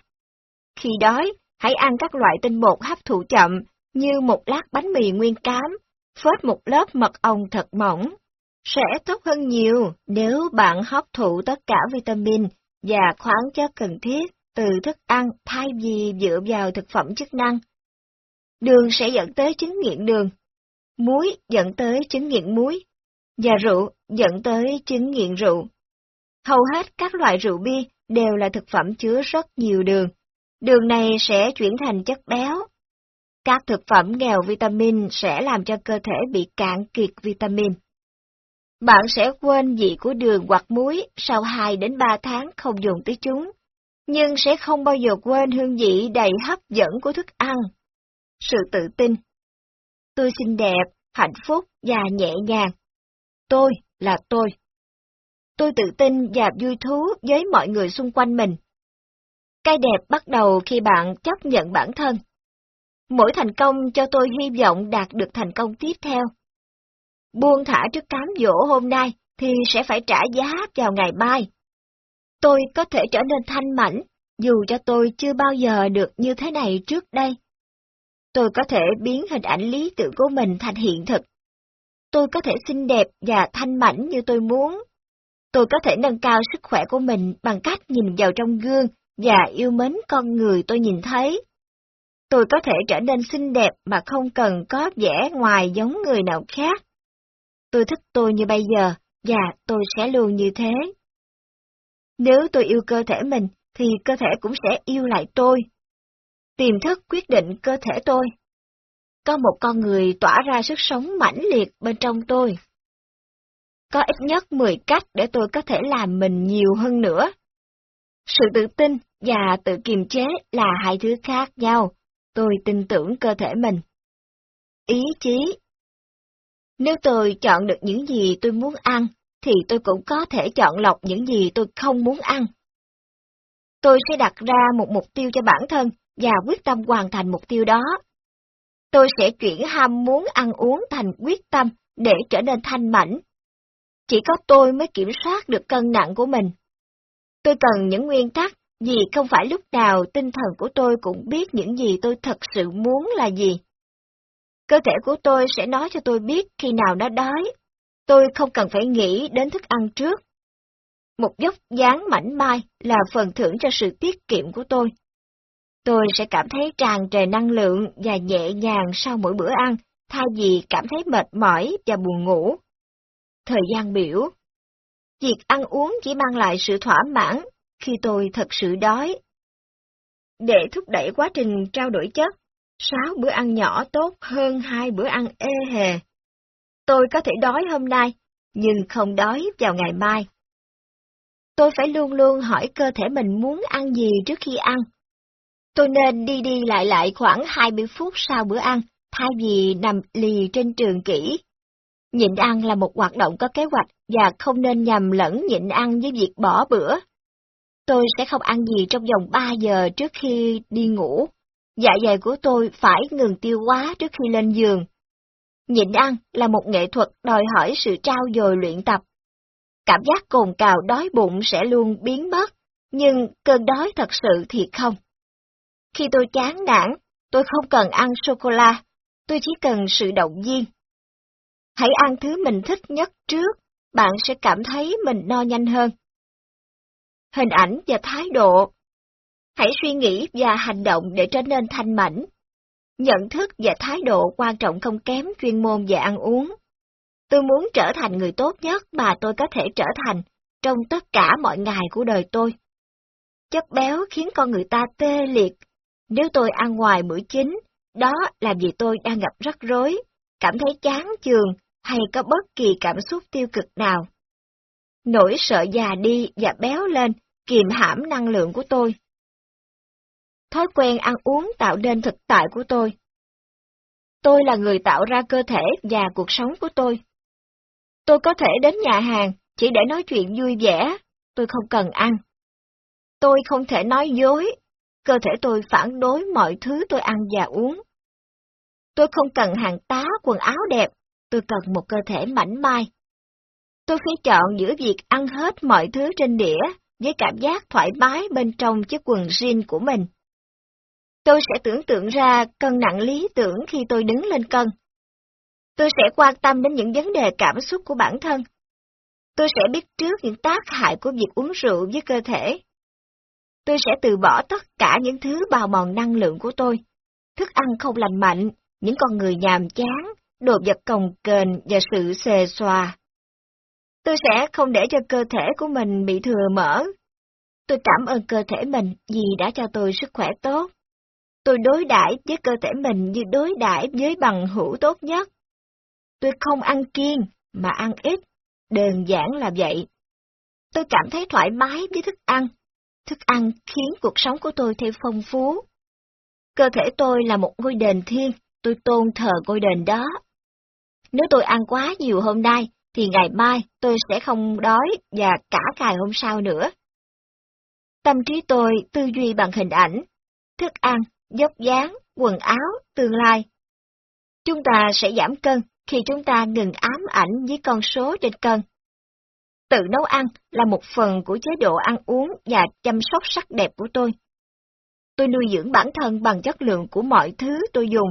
Khi đói, hãy ăn các loại tinh bột hấp thụ chậm như một lát bánh mì nguyên cám, phết một lớp mật ong thật mỏng. Sẽ tốt hơn nhiều nếu bạn hấp thụ tất cả vitamin và khoáng chất cần thiết từ thức ăn thay vì dựa vào thực phẩm chức năng. Đường sẽ dẫn tới chứng nghiện đường, muối dẫn tới chứng nghiện muối, và rượu dẫn tới chứng nghiện rượu. Hầu hết các loại rượu bia đều là thực phẩm chứa rất nhiều đường. Đường này sẽ chuyển thành chất béo. Các thực phẩm nghèo vitamin sẽ làm cho cơ thể bị cạn kiệt vitamin. Bạn sẽ quên vị của đường hoặc muối sau 2 đến 3 tháng không dùng tới chúng, nhưng sẽ không bao giờ quên hương vị đầy hấp dẫn của thức ăn. Sự tự tin Tôi xinh đẹp, hạnh phúc và nhẹ nhàng. Tôi là tôi. Tôi tự tin và vui thú với mọi người xung quanh mình. Cái đẹp bắt đầu khi bạn chấp nhận bản thân. Mỗi thành công cho tôi hy vọng đạt được thành công tiếp theo. Buông thả trước cám dỗ hôm nay thì sẽ phải trả giá vào ngày mai. Tôi có thể trở nên thanh mảnh, dù cho tôi chưa bao giờ được như thế này trước đây. Tôi có thể biến hình ảnh lý tưởng của mình thành hiện thực. Tôi có thể xinh đẹp và thanh mảnh như tôi muốn. Tôi có thể nâng cao sức khỏe của mình bằng cách nhìn vào trong gương và yêu mến con người tôi nhìn thấy. Tôi có thể trở nên xinh đẹp mà không cần có vẻ ngoài giống người nào khác. Tôi thích tôi như bây giờ, và tôi sẽ luôn như thế. Nếu tôi yêu cơ thể mình, thì cơ thể cũng sẽ yêu lại tôi. Tiềm thức quyết định cơ thể tôi. Có một con người tỏa ra sức sống mãnh liệt bên trong tôi. Có ít nhất 10 cách để tôi có thể làm mình nhiều hơn nữa. Sự tự tin và tự kiềm chế là hai thứ khác nhau. Tôi tin tưởng cơ thể mình. Ý chí Nếu tôi chọn được những gì tôi muốn ăn, thì tôi cũng có thể chọn lọc những gì tôi không muốn ăn. Tôi sẽ đặt ra một mục tiêu cho bản thân và quyết tâm hoàn thành mục tiêu đó. Tôi sẽ chuyển ham muốn ăn uống thành quyết tâm để trở nên thanh mảnh. Chỉ có tôi mới kiểm soát được cân nặng của mình. Tôi cần những nguyên tắc, vì không phải lúc nào tinh thần của tôi cũng biết những gì tôi thật sự muốn là gì. Cơ thể của tôi sẽ nói cho tôi biết khi nào nó đói. Tôi không cần phải nghĩ đến thức ăn trước. Một dốc dáng mảnh mai là phần thưởng cho sự tiết kiệm của tôi. Tôi sẽ cảm thấy tràn trề năng lượng và nhẹ nhàng sau mỗi bữa ăn, thay vì cảm thấy mệt mỏi và buồn ngủ. Thời gian biểu Việc ăn uống chỉ mang lại sự thỏa mãn khi tôi thật sự đói. Để thúc đẩy quá trình trao đổi chất, sáu bữa ăn nhỏ tốt hơn hai bữa ăn ê hề. Tôi có thể đói hôm nay, nhưng không đói vào ngày mai. Tôi phải luôn luôn hỏi cơ thể mình muốn ăn gì trước khi ăn. Tôi nên đi đi lại lại khoảng 20 phút sau bữa ăn, thay vì nằm lì trên trường kỹ. Nhịn ăn là một hoạt động có kế hoạch và không nên nhầm lẫn nhịn ăn với việc bỏ bữa. Tôi sẽ không ăn gì trong vòng 3 giờ trước khi đi ngủ. Dạ dày của tôi phải ngừng tiêu hóa trước khi lên giường. Nhịn ăn là một nghệ thuật đòi hỏi sự trao dồi luyện tập. Cảm giác cồn cào đói bụng sẽ luôn biến mất, nhưng cơn đói thật sự thì không. Khi tôi chán nản, tôi không cần ăn sô-cô-la, tôi chỉ cần sự động viên. Hãy ăn thứ mình thích nhất trước, bạn sẽ cảm thấy mình no nhanh hơn. hình ảnh và thái độ. Hãy suy nghĩ và hành động để trở nên thanh mảnh. Nhận thức và thái độ quan trọng không kém chuyên môn về ăn uống. Tôi muốn trở thành người tốt nhất mà tôi có thể trở thành trong tất cả mọi ngày của đời tôi. Chất béo khiến con người ta tê liệt. Nếu tôi ăn ngoài bữa chính, đó là vì tôi đang gặp rắc rối, cảm thấy chán chường hay có bất kỳ cảm xúc tiêu cực nào. Nỗi sợ già đi và béo lên kiềm hãm năng lượng của tôi. Thói quen ăn uống tạo nên thực tại của tôi. Tôi là người tạo ra cơ thể và cuộc sống của tôi. Tôi có thể đến nhà hàng chỉ để nói chuyện vui vẻ, tôi không cần ăn. Tôi không thể nói dối, cơ thể tôi phản đối mọi thứ tôi ăn và uống. Tôi không cần hàng tá quần áo đẹp, tôi cần một cơ thể mảnh mai. Tôi phải chọn giữa việc ăn hết mọi thứ trên đĩa với cảm giác thoải mái bên trong chiếc quần jean của mình. Tôi sẽ tưởng tượng ra cân nặng lý tưởng khi tôi đứng lên cân. Tôi sẽ quan tâm đến những vấn đề cảm xúc của bản thân. Tôi sẽ biết trước những tác hại của việc uống rượu với cơ thể. Tôi sẽ từ bỏ tất cả những thứ bào mòn năng lượng của tôi. Thức ăn không lành mạnh, những con người nhàm chán, đồ vật cồng kềnh và sự xề xòa. Tôi sẽ không để cho cơ thể của mình bị thừa mỡ. Tôi cảm ơn cơ thể mình vì đã cho tôi sức khỏe tốt. Tôi đối đãi với cơ thể mình như đối đãi với bằng hữu tốt nhất. Tôi không ăn kiêng, mà ăn ít, đơn giản là vậy. Tôi cảm thấy thoải mái với thức ăn. Thức ăn khiến cuộc sống của tôi thêm phong phú. Cơ thể tôi là một ngôi đền thiên, tôi tôn thờ ngôi đền đó. Nếu tôi ăn quá nhiều hôm nay, thì ngày mai tôi sẽ không đói và cả ngày hôm sau nữa. Tâm trí tôi tư duy bằng hình ảnh, thức ăn, dốc dáng, quần áo, tương lai. Chúng ta sẽ giảm cân khi chúng ta ngừng ám ảnh với con số trên cân. Tự nấu ăn là một phần của chế độ ăn uống và chăm sóc sắc đẹp của tôi. Tôi nuôi dưỡng bản thân bằng chất lượng của mọi thứ tôi dùng.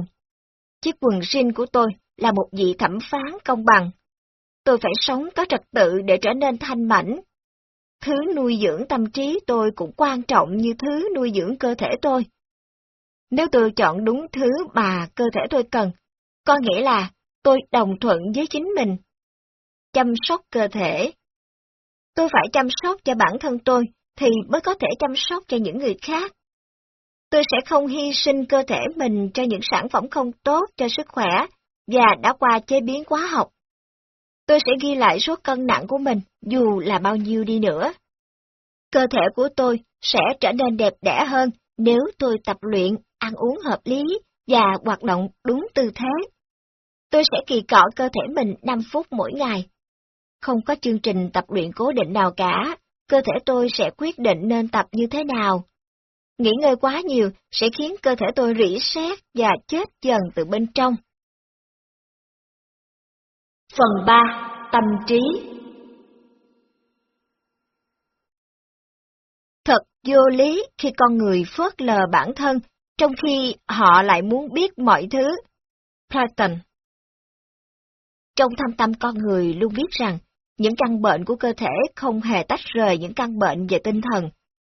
Chiếc quần jean của tôi là một vị thẩm phán công bằng. Tôi phải sống có trật tự để trở nên thanh mảnh. Thứ nuôi dưỡng tâm trí tôi cũng quan trọng như thứ nuôi dưỡng cơ thể tôi. Nếu tôi chọn đúng thứ mà cơ thể tôi cần, có nghĩa là tôi đồng thuận với chính mình. Chăm sóc cơ thể. Tôi phải chăm sóc cho bản thân tôi thì mới có thể chăm sóc cho những người khác. Tôi sẽ không hy sinh cơ thể mình cho những sản phẩm không tốt cho sức khỏe và đã qua chế biến hóa học. Tôi sẽ ghi lại số cân nặng của mình dù là bao nhiêu đi nữa. Cơ thể của tôi sẽ trở nên đẹp đẽ hơn nếu tôi tập luyện, ăn uống hợp lý và hoạt động đúng tư thế. Tôi sẽ kỳ cọ cơ thể mình 5 phút mỗi ngày. Không có chương trình tập luyện cố định nào cả, cơ thể tôi sẽ quyết định nên tập như thế nào. Nghỉ ngơi quá nhiều sẽ khiến cơ thể tôi rỉ sét và chết dần từ bên trong. Phần 3. Tâm trí Thật vô lý khi con người phớt lờ bản thân, trong khi họ lại muốn biết mọi thứ. Platon Trong thâm tâm con người luôn biết rằng, những căn bệnh của cơ thể không hề tách rời những căn bệnh về tinh thần.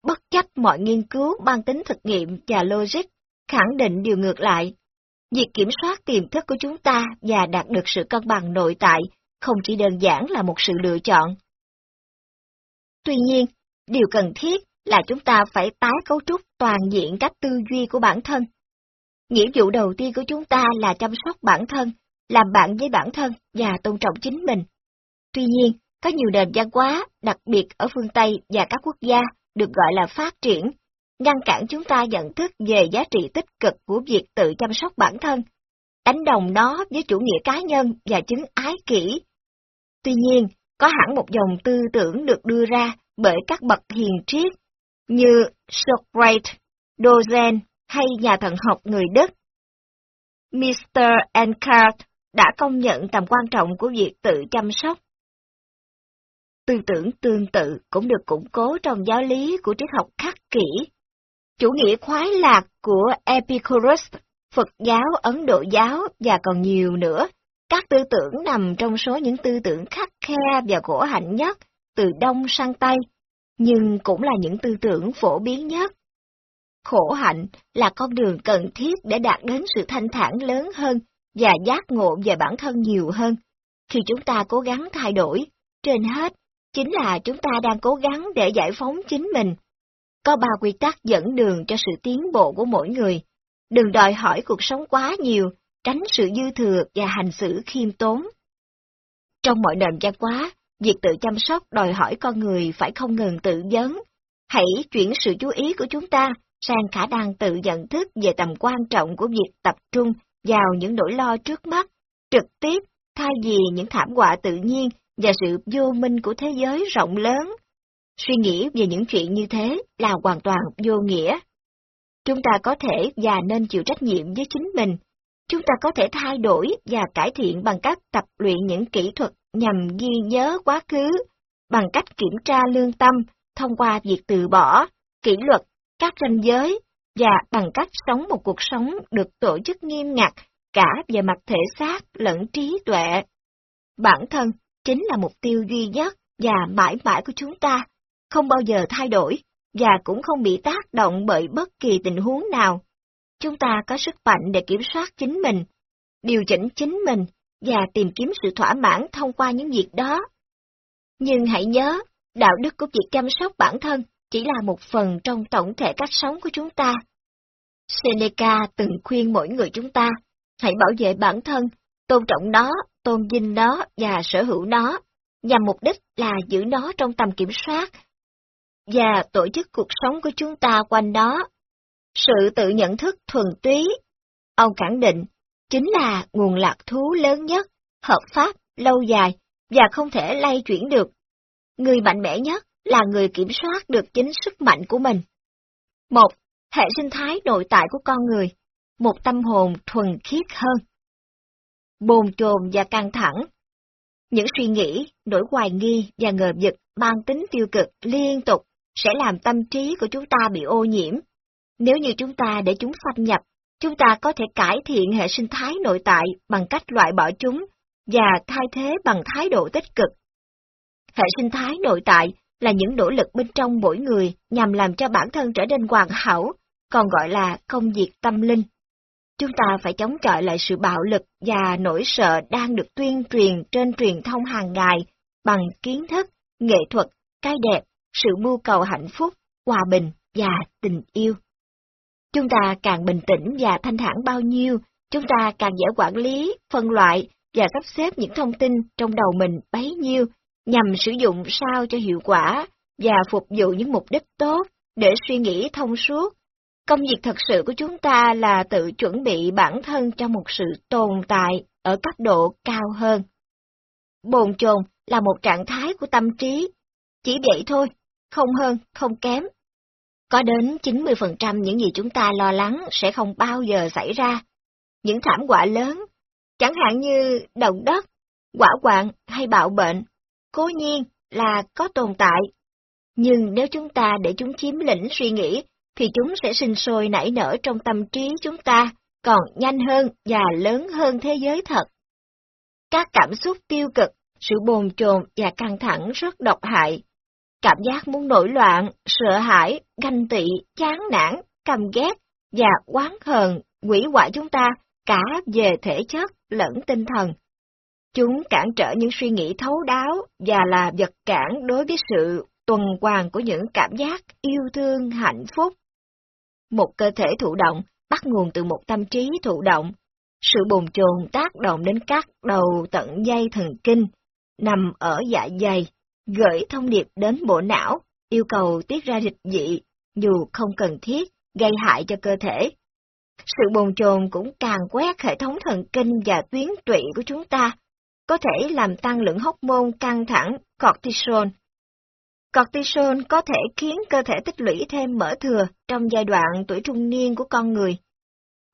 Bất chấp mọi nghiên cứu mang tính thực nghiệm và logic, khẳng định điều ngược lại. Việc kiểm soát tiềm thức của chúng ta và đạt được sự cân bằng nội tại không chỉ đơn giản là một sự lựa chọn. Tuy nhiên, điều cần thiết là chúng ta phải tái cấu trúc toàn diện cách tư duy của bản thân. Nghĩa vụ đầu tiên của chúng ta là chăm sóc bản thân, làm bạn với bản thân và tôn trọng chính mình. Tuy nhiên, có nhiều nền văn hóa, đặc biệt ở phương Tây và các quốc gia, được gọi là phát triển, ngăn cản chúng ta nhận thức về giá trị tích cực của việc tự chăm sóc bản thân, đánh đồng nó với chủ nghĩa cá nhân và chứng ái kỷ. Tuy nhiên, có hẳn một dòng tư tưởng được đưa ra bởi các bậc hiền triết như Socrates, Dozen hay nhà thần học người Đức. Mr. Eckhart đã công nhận tầm quan trọng của việc tự chăm sóc. Tư tưởng tương tự cũng được củng cố trong giáo lý của triết học khắc kỷ. Chủ nghĩa khoái lạc của Epicurus, Phật giáo, Ấn Độ giáo và còn nhiều nữa. Các tư tưởng nằm trong số những tư tưởng khắc khe và khổ hạnh nhất từ Đông sang Tây nhưng cũng là những tư tưởng phổ biến nhất. Khổ hạnh là con đường cần thiết để đạt đến sự thanh thản lớn hơn và giác ngộ về bản thân nhiều hơn. Khi chúng ta cố gắng thay đổi, trên hết, chính là chúng ta đang cố gắng để giải phóng chính mình. Có ba quy tắc dẫn đường cho sự tiến bộ của mỗi người. Đừng đòi hỏi cuộc sống quá nhiều, tránh sự dư thừa và hành xử khiêm tốn. Trong mọi nền văn hóa, việc tự chăm sóc đòi hỏi con người phải không ngừng tự vấn. Hãy chuyển sự chú ý của chúng ta sang khả năng tự nhận thức về tầm quan trọng của việc tập trung vào những nỗi lo trước mắt, trực tiếp, thay vì những thảm họa tự nhiên và sự vô minh của thế giới rộng lớn. Suy nghĩ về những chuyện như thế là hoàn toàn vô nghĩa. Chúng ta có thể và nên chịu trách nhiệm với chính mình. Chúng ta có thể thay đổi và cải thiện bằng cách tập luyện những kỹ thuật nhằm ghi nhớ quá khứ, bằng cách kiểm tra lương tâm thông qua việc từ bỏ, kỷ luật, các ranh giới, và bằng cách sống một cuộc sống được tổ chức nghiêm ngặt cả về mặt thể xác lẫn trí tuệ. Bản thân chính là mục tiêu duy nhất và mãi mãi của chúng ta, không bao giờ thay đổi và cũng không bị tác động bởi bất kỳ tình huống nào. Chúng ta có sức mạnh để kiểm soát chính mình, điều chỉnh chính mình và tìm kiếm sự thỏa mãn thông qua những việc đó. Nhưng hãy nhớ, đạo đức của việc chăm sóc bản thân chỉ là một phần trong tổng thể cách sống của chúng ta. Seneca từng khuyên mỗi người chúng ta, hãy bảo vệ bản thân, tôn trọng nó, tôn vinh nó và sở hữu nó, nhằm mục đích là giữ nó trong tầm kiểm soát và tổ chức cuộc sống của chúng ta quanh nó. Sự tự nhận thức thuần túy, ông khẳng định, chính là nguồn lạc thú lớn nhất, hợp pháp, lâu dài và không thể lay chuyển được. Người mạnh mẽ nhất là người kiểm soát được chính sức mạnh của mình. Một, hệ sinh thái nội tại của con người, một tâm hồn thuần khiết hơn. Bồn chồn và căng thẳng. Những suy nghĩ, nỗi hoài nghi và ngờ vực mang tính tiêu cực liên tục sẽ làm tâm trí của chúng ta bị ô nhiễm. Nếu như chúng ta để chúng xâm nhập, chúng ta có thể cải thiện hệ sinh thái nội tại bằng cách loại bỏ chúng và thay thế bằng thái độ tích cực. Hệ sinh thái nội tại là những nỗ lực bên trong mỗi người nhằm làm cho bản thân trở nên hoàn hảo, còn gọi là công việc tâm linh. Chúng ta phải chống chọi lại sự bạo lực và nỗi sợ đang được tuyên truyền trên truyền thông hàng ngày bằng kiến thức, nghệ thuật, cái đẹp, sự mưu cầu hạnh phúc, hòa bình và tình yêu. Chúng ta càng bình tĩnh và thanh thản bao nhiêu, chúng ta càng dễ quản lý, phân loại và sắp xếp những thông tin trong đầu mình bấy nhiêu nhằm sử dụng sao cho hiệu quả và phục vụ những mục đích tốt để suy nghĩ thông suốt. Công việc thật sự của chúng ta là tự chuẩn bị bản thân cho một sự tồn tại ở cấp độ cao hơn. Bồn chồn là một trạng thái của tâm trí. Chỉ vậy thôi, không hơn, không kém. Có đến 90% những gì chúng ta lo lắng sẽ không bao giờ xảy ra. Những thảm họa lớn, chẳng hạn như động đất, quả quạng hay bạo bệnh, cố nhiên là có tồn tại. Nhưng nếu chúng ta để chúng chiếm lĩnh suy nghĩ, thì chúng sẽ sinh sôi nảy nở trong tâm trí chúng ta, còn nhanh hơn và lớn hơn thế giới thật. Các cảm xúc tiêu cực, sự bồn chồn và căng thẳng rất độc hại. Cảm giác muốn nổi loạn, sợ hãi, ganh tị, chán nản, căm ghét và oán hờn quỷ hoại chúng ta cả về thể chất lẫn tinh thần. Chúng cản trở những suy nghĩ thấu đáo và là vật cản đối với sự tuần hoàn của những cảm giác yêu thương hạnh phúc. Một cơ thể thụ động bắt nguồn từ một tâm trí thụ động. Sự bồn chồn tác động đến các đầu tận dây thần kinh, nằm ở dạ dày, gửi thông điệp đến bộ não, yêu cầu tiết ra dịch dị, dù không cần thiết, gây hại cho cơ thể. Sự bồn chồn cũng càng quét hệ thống thần kinh và tuyến tụy của chúng ta, có thể làm tăng lượng hormone căng thẳng cortisol. Cortisol có thể khiến cơ thể tích lũy thêm mỡ thừa trong giai đoạn tuổi trung niên của con người.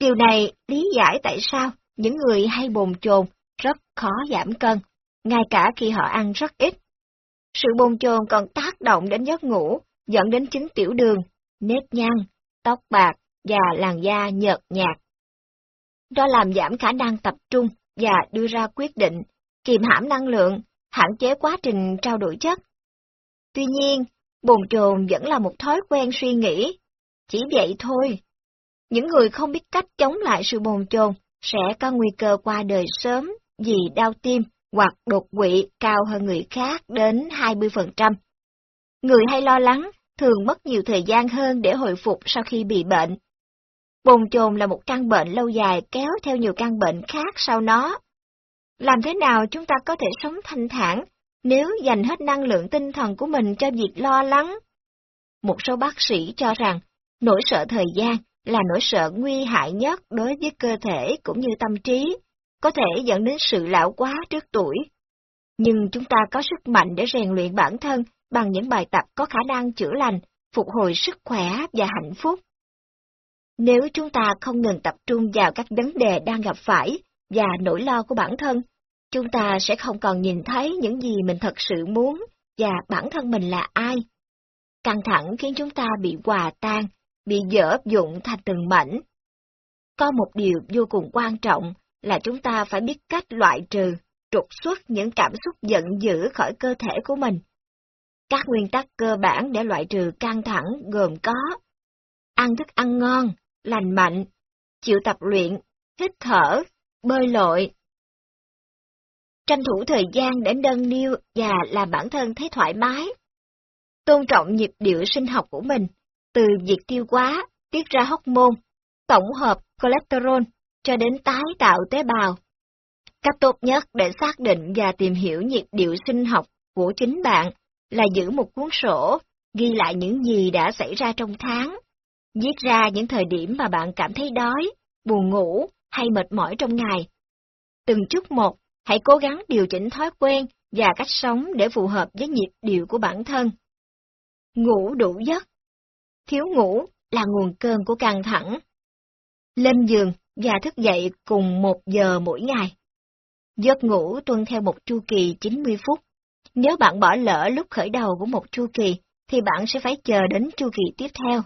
Điều này lý giải tại sao những người hay bồn chồn rất khó giảm cân, ngay cả khi họ ăn rất ít. Sự bồn chồn còn tác động đến giấc ngủ, dẫn đến chứng tiểu đường, nếp nhăn, tóc bạc và làn da nhợt nhạt. Đó làm giảm khả năng tập trung và đưa ra quyết định kiềm hãm năng lượng, hạn chế quá trình trao đổi chất. Tuy nhiên, Bồn chồn vẫn là một thói quen suy nghĩ. Chỉ vậy thôi. Những người không biết cách chống lại sự bồn chồn sẽ có nguy cơ qua đời sớm vì đau tim hoặc đột quỵ cao hơn người khác đến 20%. Người hay lo lắng thường mất nhiều thời gian hơn để hồi phục sau khi bị bệnh. Bồn chồn là một căn bệnh lâu dài kéo theo nhiều căn bệnh khác sau nó. Làm thế nào chúng ta có thể sống thanh thản nếu dành hết năng lượng tinh thần của mình cho việc lo lắng? Một số bác sĩ cho rằng nỗi sợ thời gian là nỗi sợ nguy hại nhất đối với cơ thể cũng như tâm trí, có thể dẫn đến sự lão quá trước tuổi. Nhưng chúng ta có sức mạnh để rèn luyện bản thân bằng những bài tập có khả năng chữa lành, phục hồi sức khỏe và hạnh phúc. Nếu chúng ta không ngừng tập trung vào các vấn đề đang gặp phải và nỗi lo của bản thân, chúng ta sẽ không còn nhìn thấy những gì mình thật sự muốn và bản thân mình là ai. Căng thẳng khiến chúng ta bị hòa tan, bị dở dụng thành từng mảnh. Có một điều vô cùng quan trọng là chúng ta phải biết cách loại trừ, trục xuất những cảm xúc giận dữ khỏi cơ thể của mình. Các nguyên tắc cơ bản để loại trừ căng thẳng gồm có ăn thức ăn ngon, lành mạnh, chịu tập luyện, hít thở, bơi lội. Tranh thủ thời gian để đơn niu và làm bản thân thấy thoải mái. Tôn trọng nhịp điệu sinh học của mình, từ việc tiêu hóa, tiết ra hormone, tổng hợp cholesterol cho đến tái tạo tế bào. Cách tốt nhất để xác định và tìm hiểu nhịp điệu sinh học của chính bạn là giữ một cuốn sổ, ghi lại những gì đã xảy ra trong tháng, viết ra những thời điểm mà bạn cảm thấy đói, buồn ngủ hay mệt mỏi trong ngày. Từng chút một, hãy cố gắng điều chỉnh thói quen và cách sống để phù hợp với nhịp điệu của bản thân. Ngủ đủ giấc Thiếu ngủ là nguồn cơn của căng thẳng. Lên giường và thức dậy cùng một giờ mỗi ngày. Giấc ngủ tuân theo một chu kỳ 90 phút. Nếu bạn bỏ lỡ lúc khởi đầu của một chu kỳ, thì bạn sẽ phải chờ đến chu kỳ tiếp theo.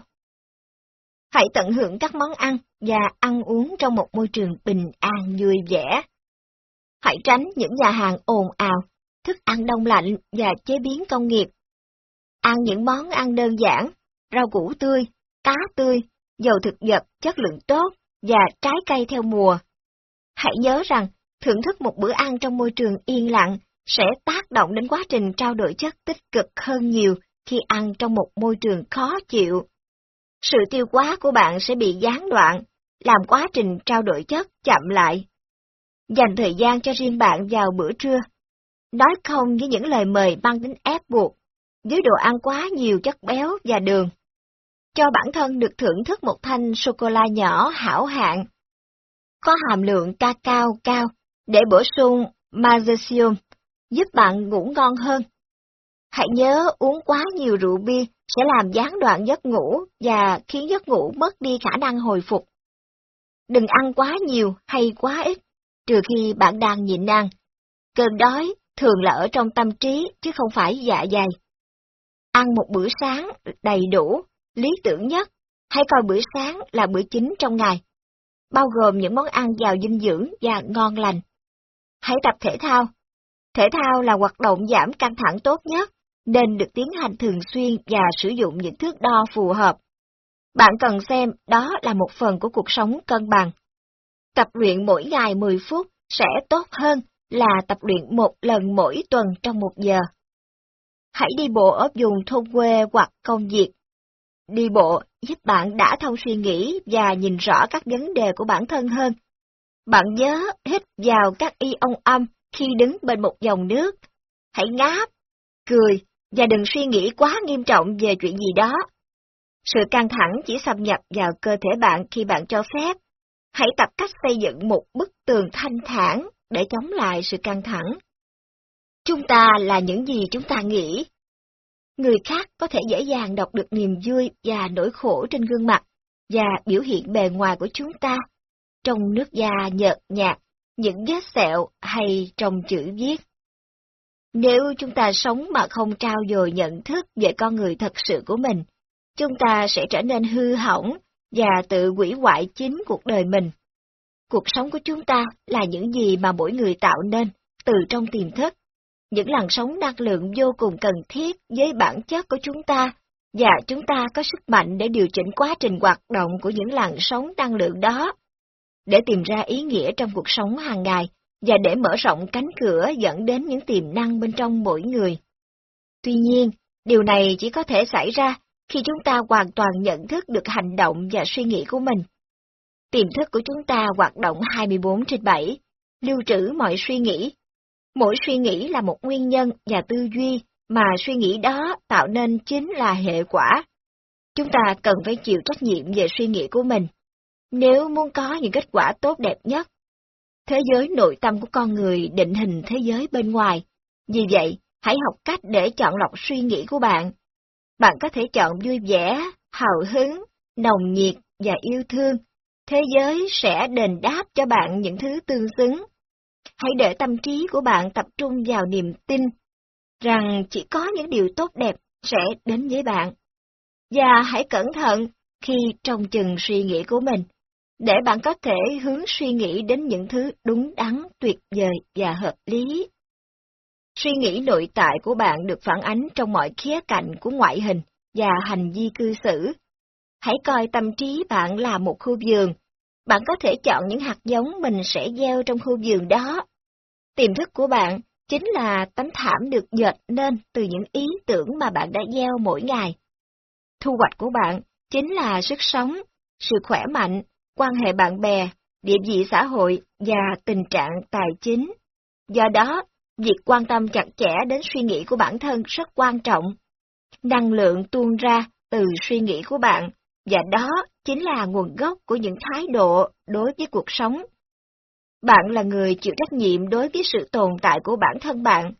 Hãy tận hưởng các món ăn và ăn uống trong một môi trường bình an vui vẻ. Hãy tránh những nhà hàng ồn ào, thức ăn đông lạnh và chế biến công nghiệp. Ăn những món ăn đơn giản, rau củ tươi, cá tươi, dầu thực vật chất lượng tốt và trái cây theo mùa. Hãy nhớ rằng, thưởng thức một bữa ăn trong môi trường yên lặng sẽ tác động đến quá trình trao đổi chất tích cực hơn nhiều khi ăn trong một môi trường khó chịu. Sự tiêu hóa của bạn sẽ bị gián đoạn, làm quá trình trao đổi chất chậm lại. Dành thời gian cho riêng bạn vào bữa trưa. Nói không với những lời mời mang tính ép buộc, với đồ ăn quá nhiều chất béo và đường. Cho bản thân được thưởng thức một thanh sô-cô-la nhỏ hảo hạng, có hàm lượng cacao cao để bổ sung magnesium giúp bạn ngủ ngon hơn. Hãy nhớ uống quá nhiều rượu bia sẽ làm gián đoạn giấc ngủ và khiến giấc ngủ mất đi khả năng hồi phục. Đừng ăn quá nhiều hay quá ít, trừ khi bạn đang nhịn ăn. Cơn đói thường là ở trong tâm trí chứ không phải dạ dày. Ăn một bữa sáng đầy đủ, lý tưởng nhất, hãy coi bữa sáng là bữa chính trong ngày, bao gồm những món ăn giàu dinh dưỡng và ngon lành. Hãy tập thể thao, Thể thao là hoạt động giảm căng thẳng tốt nhất, nên được tiến hành thường xuyên và sử dụng những thước đo phù hợp. Bạn cần xem đó là một phần của cuộc sống cân bằng. Tập luyện mỗi ngày 10 phút sẽ tốt hơn là tập luyện một lần mỗi tuần trong một giờ. Hãy đi bộ ở vùng thôn quê hoặc công việc. Đi bộ giúp bạn đã thông suy nghĩ và nhìn rõ các vấn đề của bản thân hơn. Bạn nhớ hít vào các ion âm khi đứng bên một dòng nước. Hãy ngáp, cười và đừng suy nghĩ quá nghiêm trọng về chuyện gì đó. Sự căng thẳng chỉ xâm nhập vào cơ thể bạn khi bạn cho phép. Hãy tập cách xây dựng một bức tường thanh thản để chống lại sự căng thẳng. Chúng ta là những gì chúng ta nghĩ. Người khác có thể dễ dàng đọc được niềm vui và nỗi khổ trên gương mặt và biểu hiện bề ngoài của chúng ta. Trong nước da nhợt nhạt những vết sẹo hay trong chữ viết. Nếu chúng ta sống mà không trao dồi nhận thức về con người thật sự của mình, chúng ta sẽ trở nên hư hỏng và tự quỷ hoại chính cuộc đời mình. Cuộc sống của chúng ta là những gì mà mỗi người tạo nên từ trong tiềm thức. những làn sóng năng lượng vô cùng cần thiết với bản chất của chúng ta, và chúng ta có sức mạnh để điều chỉnh quá trình hoạt động của những làn sóng năng lượng đó. Để tìm ra ý nghĩa trong cuộc sống hàng ngày, và để mở rộng cánh cửa dẫn đến những tiềm năng bên trong mỗi người. Tuy nhiên, điều này chỉ có thể xảy ra khi chúng ta hoàn toàn nhận thức được hành động và suy nghĩ của mình. Tiềm thức của chúng ta hoạt động 24 trên 7, lưu trữ mọi suy nghĩ. Mỗi suy nghĩ là một nguyên nhân và tư duy mà suy nghĩ đó tạo nên chính là hệ quả. Chúng ta cần phải chịu trách nhiệm về suy nghĩ của mình. Nếu muốn có những kết quả tốt đẹp nhất, thế giới nội tâm của con người định hình thế giới bên ngoài. Vì vậy, hãy học cách để chọn lọc suy nghĩ của bạn. Bạn có thể chọn vui vẻ, hào hứng, nồng nhiệt và yêu thương. Thế giới sẽ đền đáp cho bạn những thứ tương xứng. Hãy để tâm trí của bạn tập trung vào niềm tin rằng chỉ có những điều tốt đẹp sẽ đến với bạn. Và hãy cẩn thận khi trông chừng suy nghĩ của mình, để bạn có thể hướng suy nghĩ đến những thứ đúng đắn, tuyệt vời và hợp lý. Suy nghĩ nội tại của bạn được phản ánh trong mọi khía cạnh của ngoại hình và hành vi cư xử. Hãy coi tâm trí bạn là một khu vườn. Bạn có thể chọn những hạt giống mình sẽ gieo trong khu vườn đó. Tiềm thức của bạn chính là tấm thảm được dệt nên từ những ý tưởng mà bạn đã gieo mỗi ngày. Thu hoạch của bạn chính là sức sống, sự khỏe mạnh, quan hệ bạn bè, địa vị xã hội và tình trạng tài chính. Do đó, việc quan tâm chặt chẽ đến suy nghĩ của bản thân rất quan trọng. Năng lượng tuôn ra từ suy nghĩ của bạn, và đó chính là nguồn gốc của những thái độ đối với cuộc sống bạn là người chịu trách nhiệm đối với sự tồn tại của bản thân bạn.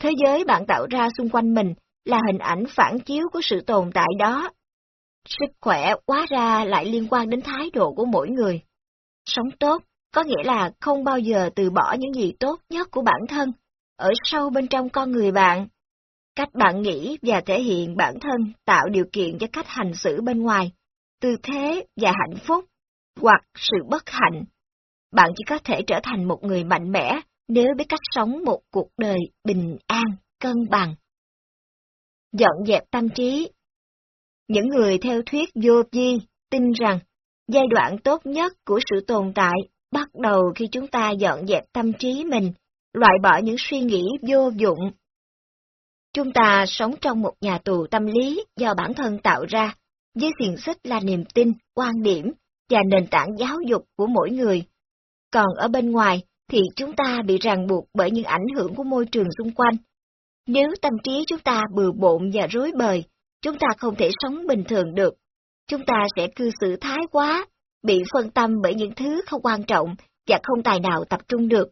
Thế giới bạn tạo ra xung quanh mình là hình ảnh phản chiếu của sự tồn tại đó. Sức khỏe quá ra lại liên quan đến thái độ của mỗi người. Sống tốt có nghĩa là không bao giờ từ bỏ những gì tốt nhất của bản thân, ở sâu bên trong con người bạn. Cách bạn nghĩ và thể hiện bản thân tạo điều kiện cho cách hành xử bên ngoài, tư thế và hạnh phúc, hoặc sự bất hạnh bạn chỉ có thể trở thành một người mạnh mẽ nếu biết cách sống một cuộc đời bình an, cân bằng. Dọn dẹp tâm trí Những người theo thuyết vô vi tin rằng giai đoạn tốt nhất của sự tồn tại bắt đầu khi chúng ta dọn dẹp tâm trí mình, loại bỏ những suy nghĩ vô dụng. Chúng ta sống trong một nhà tù tâm lý do bản thân tạo ra, với xiềng xích là niềm tin, quan điểm và nền tảng giáo dục của mỗi người còn ở bên ngoài thì chúng ta bị ràng buộc bởi những ảnh hưởng của môi trường xung quanh. Nếu tâm trí chúng ta bừa bộn và rối bời, chúng ta không thể sống bình thường được. Chúng ta sẽ cư xử thái quá, bị phân tâm bởi những thứ không quan trọng và không tài nào tập trung được.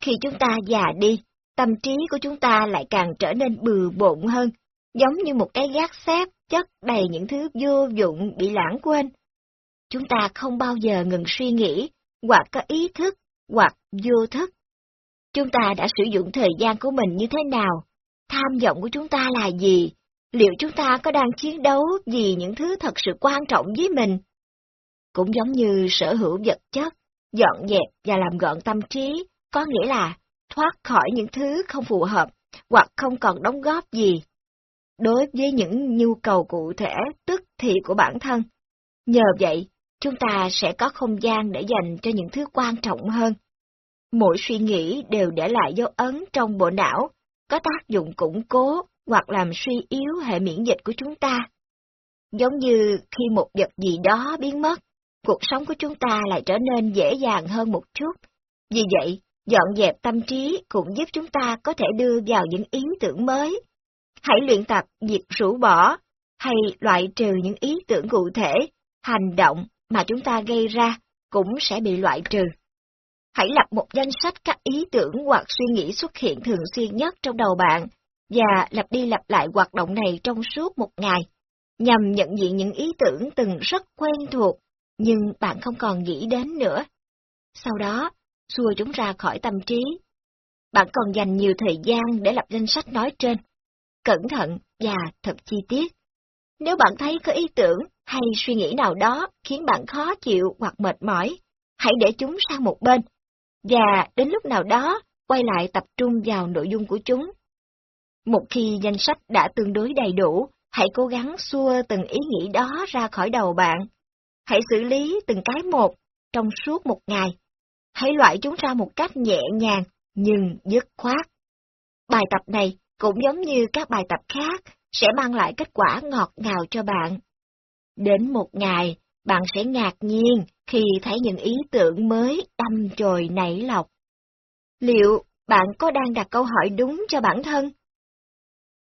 Khi chúng ta già đi, tâm trí của chúng ta lại càng trở nên bừa bộn hơn, giống như một cái gác xếp chất đầy những thứ vô dụng bị lãng quên. Chúng ta không bao giờ ngừng suy nghĩ hoặc có ý thức, hoặc vô thức. Chúng ta đã sử dụng thời gian của mình như thế nào? Tham vọng của chúng ta là gì? Liệu chúng ta có đang chiến đấu vì những thứ thật sự quan trọng với mình? Cũng giống như sở hữu vật chất, dọn dẹp và làm gọn tâm trí, có nghĩa là thoát khỏi những thứ không phù hợp hoặc không còn đóng góp gì. Đối với những nhu cầu cụ thể tức thì của bản thân. Nhờ vậy, chúng ta sẽ có không gian để dành cho những thứ quan trọng hơn. Mỗi suy nghĩ đều để lại dấu ấn trong bộ não, có tác dụng củng cố hoặc làm suy yếu hệ miễn dịch của chúng ta. Giống như khi một vật gì đó biến mất, cuộc sống của chúng ta lại trở nên dễ dàng hơn một chút. Vì vậy, dọn dẹp tâm trí cũng giúp chúng ta có thể đưa vào những ý tưởng mới. Hãy luyện tập việc rũ bỏ, hay loại trừ những ý tưởng cụ thể, hành động mà chúng ta gây ra cũng sẽ bị loại trừ. Hãy lập một danh sách các ý tưởng hoặc suy nghĩ xuất hiện thường xuyên nhất trong đầu bạn, và lặp đi lặp lại hoạt động này trong suốt một ngày, nhằm nhận diện những ý tưởng từng rất quen thuộc, nhưng bạn không còn nghĩ đến nữa. Sau đó, xua chúng ra khỏi tâm trí. Bạn còn dành nhiều thời gian để lập danh sách nói trên. Cẩn thận và thật chi tiết. Nếu bạn thấy có ý tưởng hay suy nghĩ nào đó khiến bạn khó chịu hoặc mệt mỏi, hãy để chúng sang một bên. Và đến lúc nào đó, quay lại tập trung vào nội dung của chúng. Một khi danh sách đã tương đối đầy đủ, hãy cố gắng xua từng ý nghĩ đó ra khỏi đầu bạn. Hãy xử lý từng cái một trong suốt một ngày. Hãy loại chúng ra một cách nhẹ nhàng nhưng dứt khoát. Bài tập này cũng giống như các bài tập khác sẽ mang lại kết quả ngọt ngào cho bạn. Đến một ngày, bạn sẽ ngạc nhiên khi thấy những ý tưởng mới đâm chồi nảy lọc. Liệu bạn có đang đặt câu hỏi đúng cho bản thân?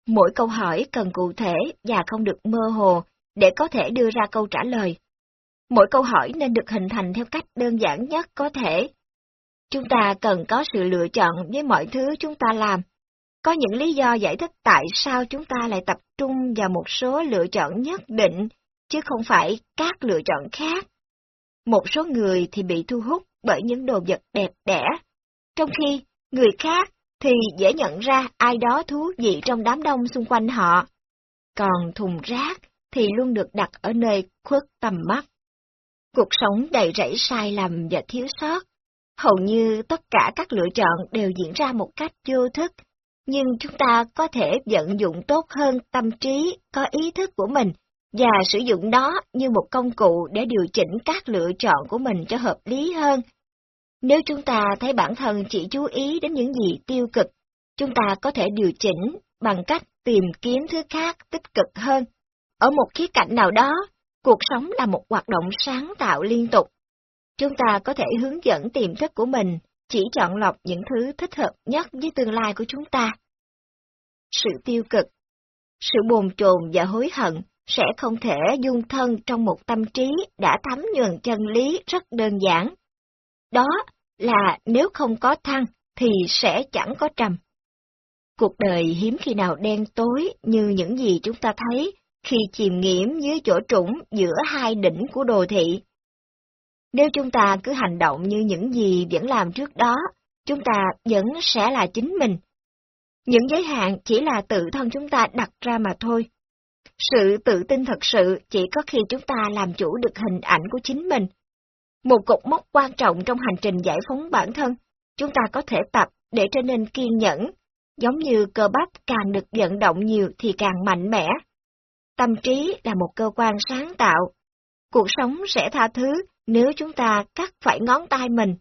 Mỗi câu hỏi cần cụ thể và không được mơ hồ để có thể đưa ra câu trả lời. Mỗi câu hỏi nên được hình thành theo cách đơn giản nhất có thể. Chúng ta cần có sự lựa chọn với mọi thứ chúng ta làm. Có những lý do giải thích tại sao chúng ta lại tập trung vào một số lựa chọn nhất định, chứ không phải các lựa chọn khác. Một số người thì bị thu hút bởi những đồ vật đẹp đẽ, trong khi người khác thì dễ nhận ra ai đó thú vị trong đám đông xung quanh họ. Còn thùng rác thì luôn được đặt ở nơi khuất tầm mắt. Cuộc sống đầy rẫy sai lầm và thiếu sót. Hầu như tất cả các lựa chọn đều diễn ra một cách vô thức, nhưng chúng ta có thể vận dụng tốt hơn tâm trí, có ý thức của mình và sử dụng đó như một công cụ để điều chỉnh các lựa chọn của mình cho hợp lý hơn nếu chúng ta thấy bản thân chỉ chú ý đến những gì tiêu cực, chúng ta có thể điều chỉnh bằng cách tìm kiếm thứ khác tích cực hơn. Ở một khía cạnh nào đó, cuộc sống là một hoạt động sáng tạo liên tục. Chúng ta có thể hướng dẫn tiềm thức của mình, chỉ chọn lọc những thứ thích hợp nhất với tương lai của chúng ta. Sự tiêu cực, sự bồn chồn và hối hận sẽ không thể dung thân trong một tâm trí đã thấm nhuần chân lý rất đơn giản. Đó là nếu không có thăng thì sẽ chẳng có trầm. Cuộc đời hiếm khi nào đen tối như những gì chúng ta thấy khi chìm nghiễm dưới chỗ trũng giữa hai đỉnh của đồ thị. Nếu chúng ta cứ hành động như những gì vẫn làm trước đó, chúng ta vẫn sẽ là chính mình. Những giới hạn chỉ là tự thân chúng ta đặt ra mà thôi. Sự tự tin thật sự chỉ có khi chúng ta làm chủ được hình ảnh của chính mình một cột mốc quan trọng trong hành trình giải phóng bản thân, chúng ta có thể tập để trở nên kiên nhẫn, giống như cơ bắp càng được vận động nhiều thì càng mạnh mẽ. Tâm trí là một cơ quan sáng tạo. Cuộc sống sẽ tha thứ nếu chúng ta cắt phải ngón tay mình.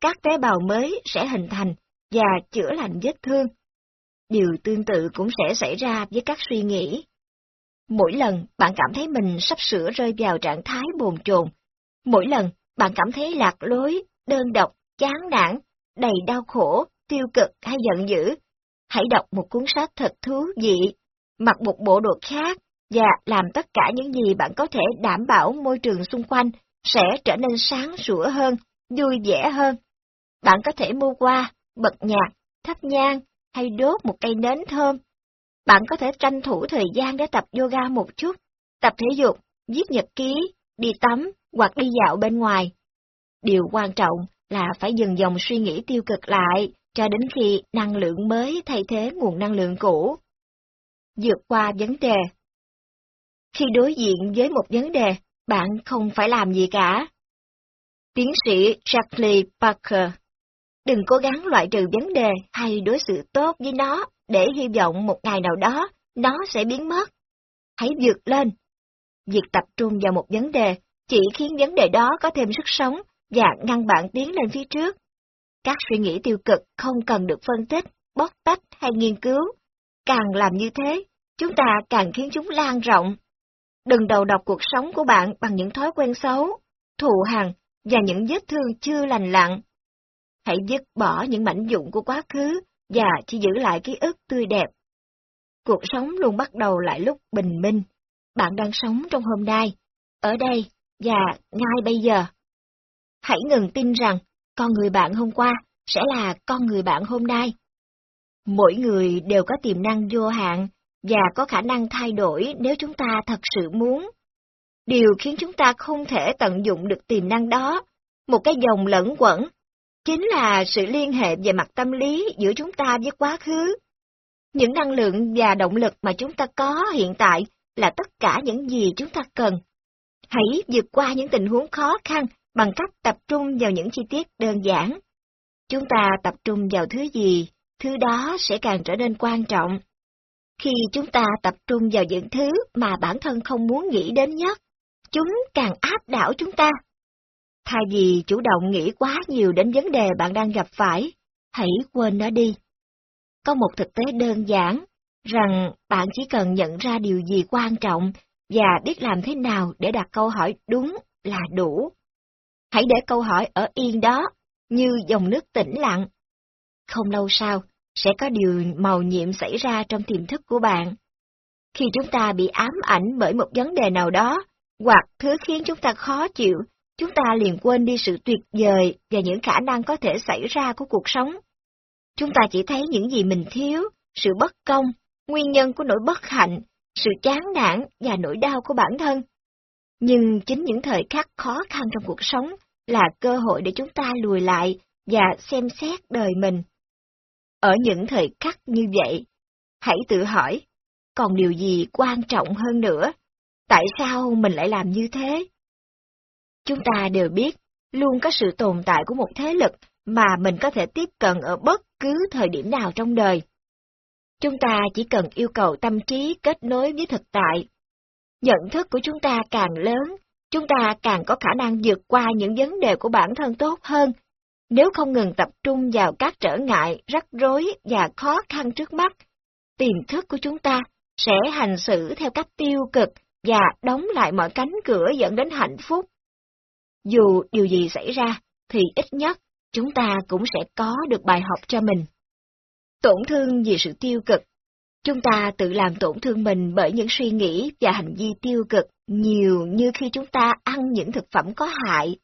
Các tế bào mới sẽ hình thành và chữa lành vết thương. Điều tương tự cũng sẽ xảy ra với các suy nghĩ. Mỗi lần bạn cảm thấy mình sắp sửa rơi vào trạng thái bồn chồn, mỗi lần bạn cảm thấy lạc lối, đơn độc, chán nản, đầy đau khổ, tiêu cực hay giận dữ, hãy đọc một cuốn sách thật thú vị, mặc một bộ đồ khác và làm tất cả những gì bạn có thể đảm bảo môi trường xung quanh sẽ trở nên sáng sủa hơn, vui vẻ hơn. Bạn có thể mua qua, bật nhạc, thắp nhang hay đốt một cây nến thơm. Bạn có thể tranh thủ thời gian để tập yoga một chút, tập thể dục, viết nhật ký, đi tắm hoặc đi dạo bên ngoài. Điều quan trọng là phải dừng dòng suy nghĩ tiêu cực lại cho đến khi năng lượng mới thay thế nguồn năng lượng cũ. Vượt qua vấn đề Khi đối diện với một vấn đề, bạn không phải làm gì cả. Tiến sĩ Charlie Parker Đừng cố gắng loại trừ vấn đề hay đối xử tốt với nó để hy vọng một ngày nào đó nó sẽ biến mất. Hãy vượt lên. Việc tập trung vào một vấn đề chỉ khiến vấn đề đó có thêm sức sống và ngăn bạn tiến lên phía trước. Các suy nghĩ tiêu cực không cần được phân tích, bóc tách hay nghiên cứu. Càng làm như thế, chúng ta càng khiến chúng lan rộng. Đừng đầu độc cuộc sống của bạn bằng những thói quen xấu, thù hằn và những vết thương chưa lành lặn. Hãy dứt bỏ những mảnh dụng của quá khứ và chỉ giữ lại ký ức tươi đẹp. Cuộc sống luôn bắt đầu lại lúc bình minh. Bạn đang sống trong hôm nay, ở đây và ngay bây giờ. Hãy ngừng tin rằng con người bạn hôm qua sẽ là con người bạn hôm nay. Mỗi người đều có tiềm năng vô hạn và có khả năng thay đổi nếu chúng ta thật sự muốn. Điều khiến chúng ta không thể tận dụng được tiềm năng đó, một cái dòng lẫn quẩn, chính là sự liên hệ về mặt tâm lý giữa chúng ta với quá khứ. Những năng lượng và động lực mà chúng ta có hiện tại là tất cả những gì chúng ta cần. Hãy vượt qua những tình huống khó khăn bằng cách tập trung vào những chi tiết đơn giản. Chúng ta tập trung vào thứ gì, thứ đó sẽ càng trở nên quan trọng. Khi chúng ta tập trung vào những thứ mà bản thân không muốn nghĩ đến nhất, chúng càng áp đảo chúng ta. Thay vì chủ động nghĩ quá nhiều đến vấn đề bạn đang gặp phải, hãy quên nó đi. Có một thực tế đơn giản, rằng bạn chỉ cần nhận ra điều gì quan trọng và biết làm thế nào để đặt câu hỏi đúng là đủ. Hãy để câu hỏi ở yên đó, như dòng nước tĩnh lặng. Không lâu sau, sẽ có điều màu nhiệm xảy ra trong tiềm thức của bạn. Khi chúng ta bị ám ảnh bởi một vấn đề nào đó, hoặc thứ khiến chúng ta khó chịu, chúng ta liền quên đi sự tuyệt vời và những khả năng có thể xảy ra của cuộc sống. Chúng ta chỉ thấy những gì mình thiếu, sự bất công, nguyên nhân của nỗi bất hạnh, sự chán nản và nỗi đau của bản thân. Nhưng chính những thời khắc khó khăn trong cuộc sống là cơ hội để chúng ta lùi lại và xem xét đời mình. Ở những thời khắc như vậy, hãy tự hỏi, còn điều gì quan trọng hơn nữa? Tại sao mình lại làm như thế? Chúng ta đều biết, luôn có sự tồn tại của một thế lực mà mình có thể tiếp cận ở bất cứ thời điểm nào trong đời. Chúng ta chỉ cần yêu cầu tâm trí kết nối với thực tại. Nhận thức của chúng ta càng lớn, chúng ta càng có khả năng vượt qua những vấn đề của bản thân tốt hơn, nếu không ngừng tập trung vào các trở ngại, rắc rối và khó khăn trước mắt. Tiềm thức của chúng ta sẽ hành xử theo cách tiêu cực và đóng lại mọi cánh cửa dẫn đến hạnh phúc. Dù điều gì xảy ra, thì ít nhất chúng ta cũng sẽ có được bài học cho mình. Tổn thương vì sự tiêu cực. Chúng ta tự làm tổn thương mình bởi những suy nghĩ và hành vi tiêu cực nhiều như khi chúng ta ăn những thực phẩm có hại,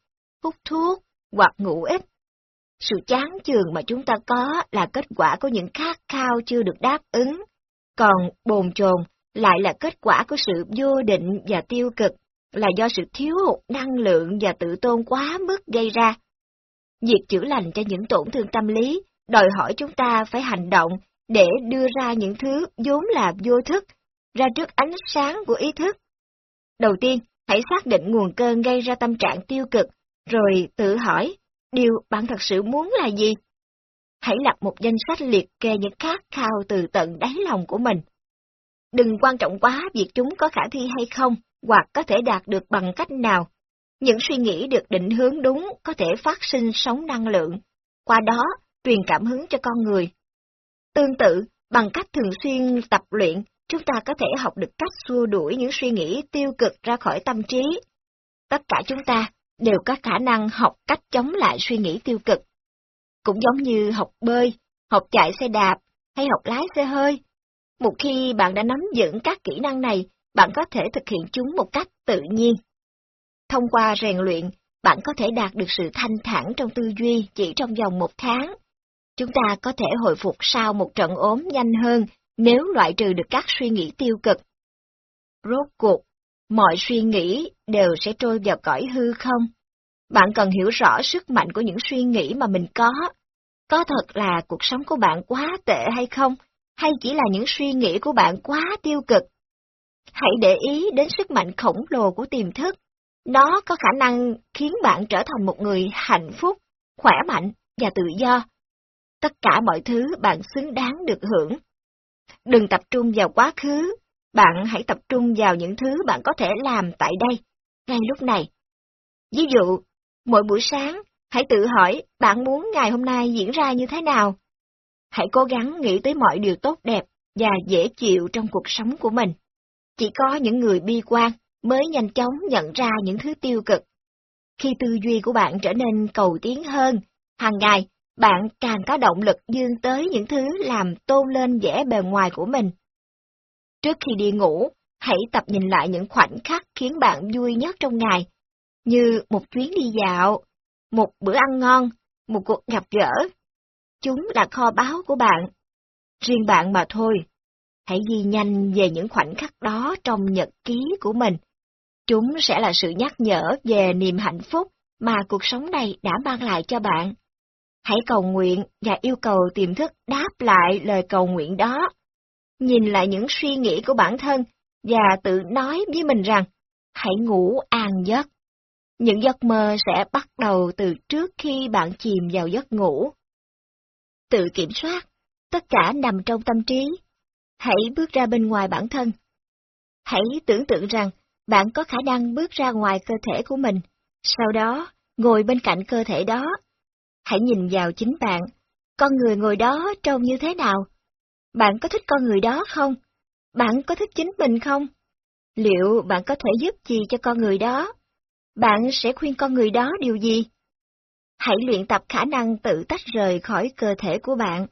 hút thuốc hoặc ngủ ít. Sự chán chường mà chúng ta có là kết quả của những khát khao chưa được đáp ứng, còn bồn chồn lại là kết quả của sự vô định và tiêu cực, là do sự thiếu hụt năng lượng và tự tôn quá mức gây ra. Việc chữa lành cho những tổn thương tâm lý đòi hỏi chúng ta phải hành động để đưa ra những thứ vốn là vô thức, ra trước ánh sáng của ý thức. Đầu tiên, hãy xác định nguồn cơn gây ra tâm trạng tiêu cực, rồi tự hỏi, điều bạn thật sự muốn là gì? Hãy lập một danh sách liệt kê những khát khao từ tận đáy lòng của mình. Đừng quan trọng quá việc chúng có khả thi hay không, hoặc có thể đạt được bằng cách nào. Những suy nghĩ được định hướng đúng có thể phát sinh sóng năng lượng. Qua đó, truyền cảm hứng cho con người. Tương tự, bằng cách thường xuyên tập luyện, chúng ta có thể học được cách xua đuổi những suy nghĩ tiêu cực ra khỏi tâm trí. Tất cả chúng ta đều có khả năng học cách chống lại suy nghĩ tiêu cực. Cũng giống như học bơi, học chạy xe đạp hay học lái xe hơi. Một khi bạn đã nắm vững các kỹ năng này, bạn có thể thực hiện chúng một cách tự nhiên. Thông qua rèn luyện, bạn có thể đạt được sự thanh thản trong tư duy chỉ trong vòng một tháng. Chúng ta có thể hồi phục sau một trận ốm nhanh hơn nếu loại trừ được các suy nghĩ tiêu cực. Rốt cuộc, mọi suy nghĩ đều sẽ trôi vào cõi hư không. Bạn cần hiểu rõ sức mạnh của những suy nghĩ mà mình có. Có thật là cuộc sống của bạn quá tệ hay không, hay chỉ là những suy nghĩ của bạn quá tiêu cực? Hãy để ý đến sức mạnh khổng lồ của tiềm thức. Nó có khả năng khiến bạn trở thành một người hạnh phúc, khỏe mạnh và tự do tất cả mọi thứ bạn xứng đáng được hưởng. Đừng tập trung vào quá khứ, bạn hãy tập trung vào những thứ bạn có thể làm tại đây, ngay lúc này. Ví dụ, mỗi buổi sáng, hãy tự hỏi bạn muốn ngày hôm nay diễn ra như thế nào. Hãy cố gắng nghĩ tới mọi điều tốt đẹp và dễ chịu trong cuộc sống của mình. Chỉ có những người bi quan mới nhanh chóng nhận ra những thứ tiêu cực. Khi tư duy của bạn trở nên cầu tiến hơn, hàng ngày bạn càng có động lực dương tới những thứ làm tôn lên vẻ bề ngoài của mình. Trước khi đi ngủ, hãy tập nhìn lại những khoảnh khắc khiến bạn vui nhất trong ngày, như một chuyến đi dạo, một bữa ăn ngon, một cuộc gặp gỡ. Chúng là kho báu của bạn. Riêng bạn mà thôi. Hãy ghi nhanh về những khoảnh khắc đó trong nhật ký của mình. Chúng sẽ là sự nhắc nhở về niềm hạnh phúc mà cuộc sống này đã mang lại cho bạn. Hãy cầu nguyện và yêu cầu tiềm thức đáp lại lời cầu nguyện đó. Nhìn lại những suy nghĩ của bản thân và tự nói với mình rằng, hãy ngủ an giấc. Những giấc mơ sẽ bắt đầu từ trước khi bạn chìm vào giấc ngủ. tự kiểm soát, tất cả nằm trong tâm trí. Hãy bước ra bên ngoài bản thân. Hãy tưởng tượng rằng bạn có khả năng bước ra ngoài cơ thể của mình, sau đó ngồi bên cạnh cơ thể đó. Hãy nhìn vào chính bạn, con người ngồi đó trông như thế nào? Bạn có thích con người đó không? Bạn có thích chính mình không? Liệu bạn có thể giúp gì cho con người đó? Bạn sẽ khuyên con người đó điều gì? Hãy luyện tập khả năng tự tách rời khỏi cơ thể của bạn.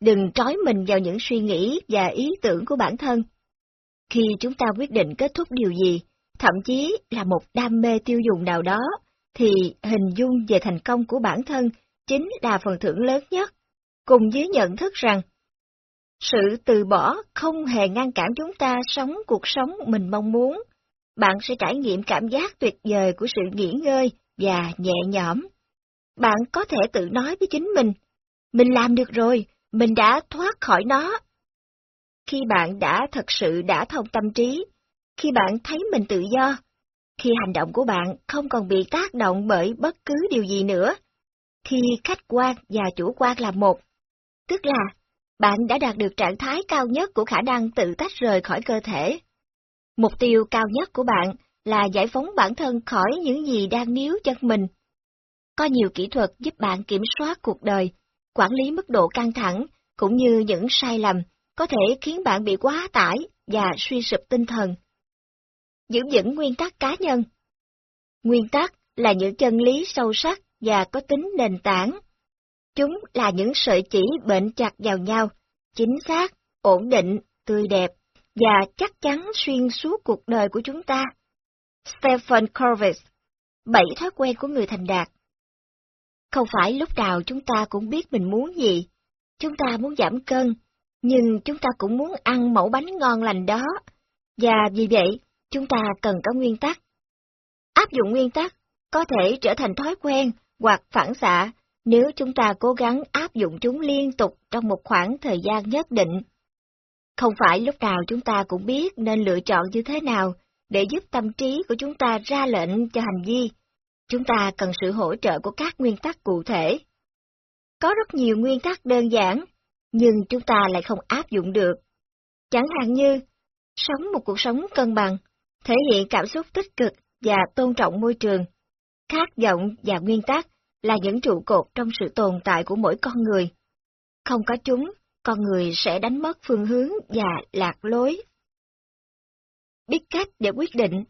Đừng trói mình vào những suy nghĩ và ý tưởng của bản thân. Khi chúng ta quyết định kết thúc điều gì, thậm chí là một đam mê tiêu dùng nào đó, thì hình dung về thành công của bản thân chính là phần thưởng lớn nhất, cùng với nhận thức rằng sự từ bỏ không hề ngăn cản chúng ta sống cuộc sống mình mong muốn. Bạn sẽ trải nghiệm cảm giác tuyệt vời của sự nghỉ ngơi và nhẹ nhõm. Bạn có thể tự nói với chính mình, mình làm được rồi, mình đã thoát khỏi nó. Khi bạn đã thật sự đã thông tâm trí, khi bạn thấy mình tự do, khi hành động của bạn không còn bị tác động bởi bất cứ điều gì nữa, khi khách quan và chủ quan là một, tức là bạn đã đạt được trạng thái cao nhất của khả năng tự tách rời khỏi cơ thể. Mục tiêu cao nhất của bạn là giải phóng bản thân khỏi những gì đang níu chân mình. Có nhiều kỹ thuật giúp bạn kiểm soát cuộc đời, quản lý mức độ căng thẳng, cũng như những sai lầm có thể khiến bạn bị quá tải và suy sụp tinh thần. Giữ vững nguyên tắc cá nhân Nguyên tắc là những chân lý sâu sắc và có tính nền tảng. Chúng là những sợi chỉ bệnh chặt vào nhau, chính xác, ổn định, tươi đẹp và chắc chắn xuyên suốt cuộc đời của chúng ta. Stephen Covey Bảy thói quen của người thành đạt Không phải lúc nào chúng ta cũng biết mình muốn gì. Chúng ta muốn giảm cân, nhưng chúng ta cũng muốn ăn mẫu bánh ngon lành đó. Và vì vậy, chúng ta cần có nguyên tắc. Áp dụng nguyên tắc có thể trở thành thói quen hoặc phản xạ nếu chúng ta cố gắng áp dụng chúng liên tục trong một khoảng thời gian nhất định. Không phải lúc nào chúng ta cũng biết nên lựa chọn như thế nào để giúp tâm trí của chúng ta ra lệnh cho hành vi. Chúng ta cần sự hỗ trợ của các nguyên tắc cụ thể. Có rất nhiều nguyên tắc đơn giản, nhưng chúng ta lại không áp dụng được. Chẳng hạn như, sống một cuộc sống cân bằng, thể hiện cảm xúc tích cực và tôn trọng môi trường. Khát vọng và nguyên tắc là những trụ cột trong sự tồn tại của mỗi con người. Không có chúng, con người sẽ đánh mất phương hướng và lạc lối. Biết cách để quyết định,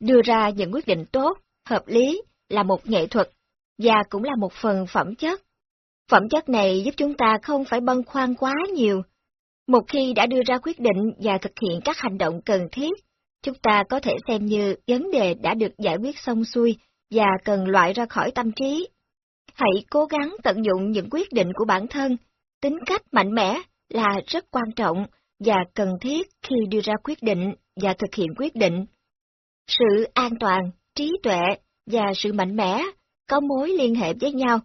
đưa ra những quyết định tốt, hợp lý là một nghệ thuật và cũng là một phần phẩm chất. Phẩm chất này giúp chúng ta không phải băn khoăn quá nhiều. Một khi đã đưa ra quyết định và thực hiện các hành động cần thiết, chúng ta có thể xem như vấn đề đã được giải quyết xong xuôi và cần loại ra khỏi tâm trí. Hãy cố gắng tận dụng những quyết định của bản thân. Tính cách mạnh mẽ là rất quan trọng và cần thiết khi đưa ra quyết định và thực hiện quyết định. Sự an toàn, trí tuệ và sự mạnh mẽ có mối liên hệ với nhau.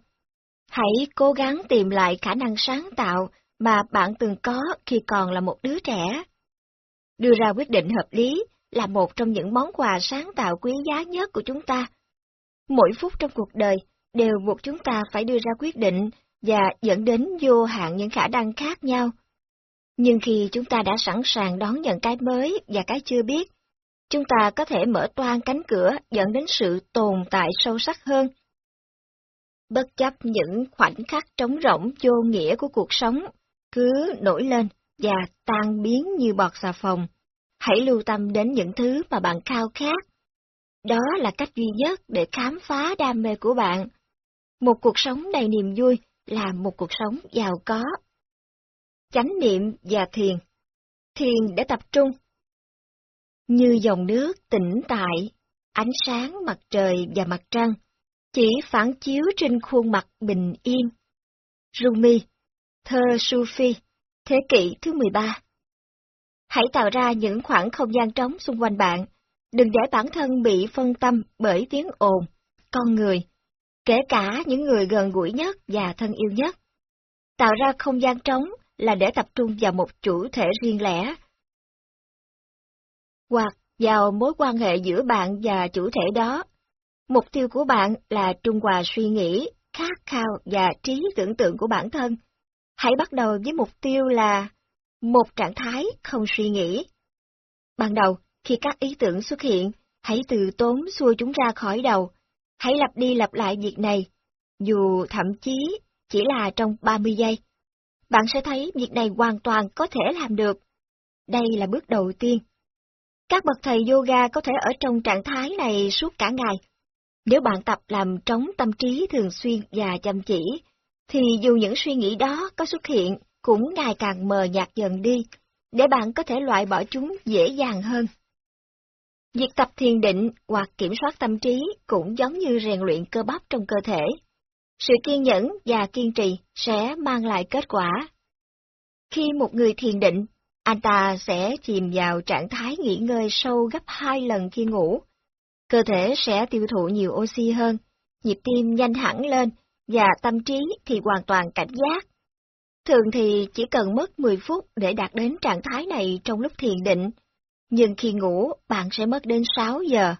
Hãy cố gắng tìm lại khả năng sáng tạo mà bạn từng có khi còn là một đứa trẻ. Đưa ra quyết định hợp lý là một trong những món quà sáng tạo quý giá nhất của chúng ta. Mỗi phút trong cuộc đời đều buộc chúng ta phải đưa ra quyết định và dẫn đến vô hạn những khả năng khác nhau. Nhưng khi chúng ta đã sẵn sàng đón nhận cái mới và cái chưa biết, chúng ta có thể mở toan cánh cửa dẫn đến sự tồn tại sâu sắc hơn. Bất chấp những khoảnh khắc trống rỗng vô nghĩa của cuộc sống, cứ nổi lên và tan biến như bọt xà phòng. Hãy lưu tâm đến những thứ mà bạn khao khát. Đó là cách duy nhất để khám phá đam mê của bạn một cuộc sống đầy niềm vui là một cuộc sống giàu có. Chánh niệm và thiền. Thiền để tập trung. Như dòng nước tĩnh tại, ánh sáng mặt trời và mặt trăng, chỉ phản chiếu trên khuôn mặt bình yên. Rumi, thơ Sufi, thế kỷ thứ 13 Hãy tạo ra những khoảng không gian trống xung quanh bạn, đừng để bản thân bị phân tâm bởi tiếng ồn, con người, kể cả những người gần gũi nhất và thân yêu nhất. Tạo ra không gian trống là để tập trung vào một chủ thể riêng lẻ, hoặc vào mối quan hệ giữa bạn và chủ thể đó. Mục tiêu của bạn là trung hòa suy nghĩ, khát khao và trí tưởng tượng của bản thân. Hãy bắt đầu với mục tiêu là một trạng thái không suy nghĩ. Ban đầu, khi các ý tưởng xuất hiện, hãy từ tốn xua chúng ra khỏi đầu. Hãy lặp đi lặp lại việc này, dù thậm chí chỉ là trong 30 giây. Bạn sẽ thấy việc này hoàn toàn có thể làm được. Đây là bước đầu tiên. Các bậc thầy yoga có thể ở trong trạng thái này suốt cả ngày. Nếu bạn tập làm trống tâm trí thường xuyên và chăm chỉ, thì dù những suy nghĩ đó có xuất hiện cũng ngày càng mờ nhạt dần đi, để bạn có thể loại bỏ chúng dễ dàng hơn. Việc tập thiền định hoặc kiểm soát tâm trí cũng giống như rèn luyện cơ bắp trong cơ thể. Sự kiên nhẫn và kiên trì sẽ mang lại kết quả. Khi một người thiền định, anh ta sẽ chìm vào trạng thái nghỉ ngơi sâu gấp hai lần khi ngủ. Cơ thể sẽ tiêu thụ nhiều oxy hơn, nhịp tim nhanh hẳn lên và tâm trí thì hoàn toàn cảnh giác. Thường thì chỉ cần mất 10 phút để đạt đến trạng thái này trong lúc thiền định, nhưng khi ngủ bạn sẽ mất đến 6 giờ.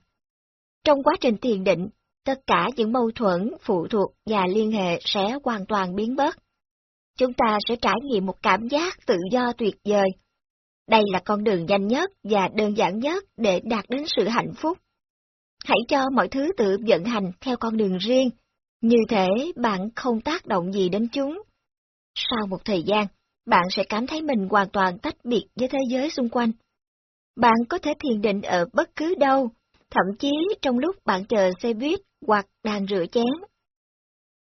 Trong quá trình thiền định, tất cả những mâu thuẫn, phụ thuộc và liên hệ sẽ hoàn toàn biến mất. Chúng ta sẽ trải nghiệm một cảm giác tự do tuyệt vời. Đây là con đường nhanh nhất và đơn giản nhất để đạt đến sự hạnh phúc. Hãy cho mọi thứ tự vận hành theo con đường riêng, như thế bạn không tác động gì đến chúng. Sau một thời gian, bạn sẽ cảm thấy mình hoàn toàn tách biệt với thế giới xung quanh. Bạn có thể thiền định ở bất cứ đâu, thậm chí trong lúc bạn chờ xe buýt hoặc đang rửa chén.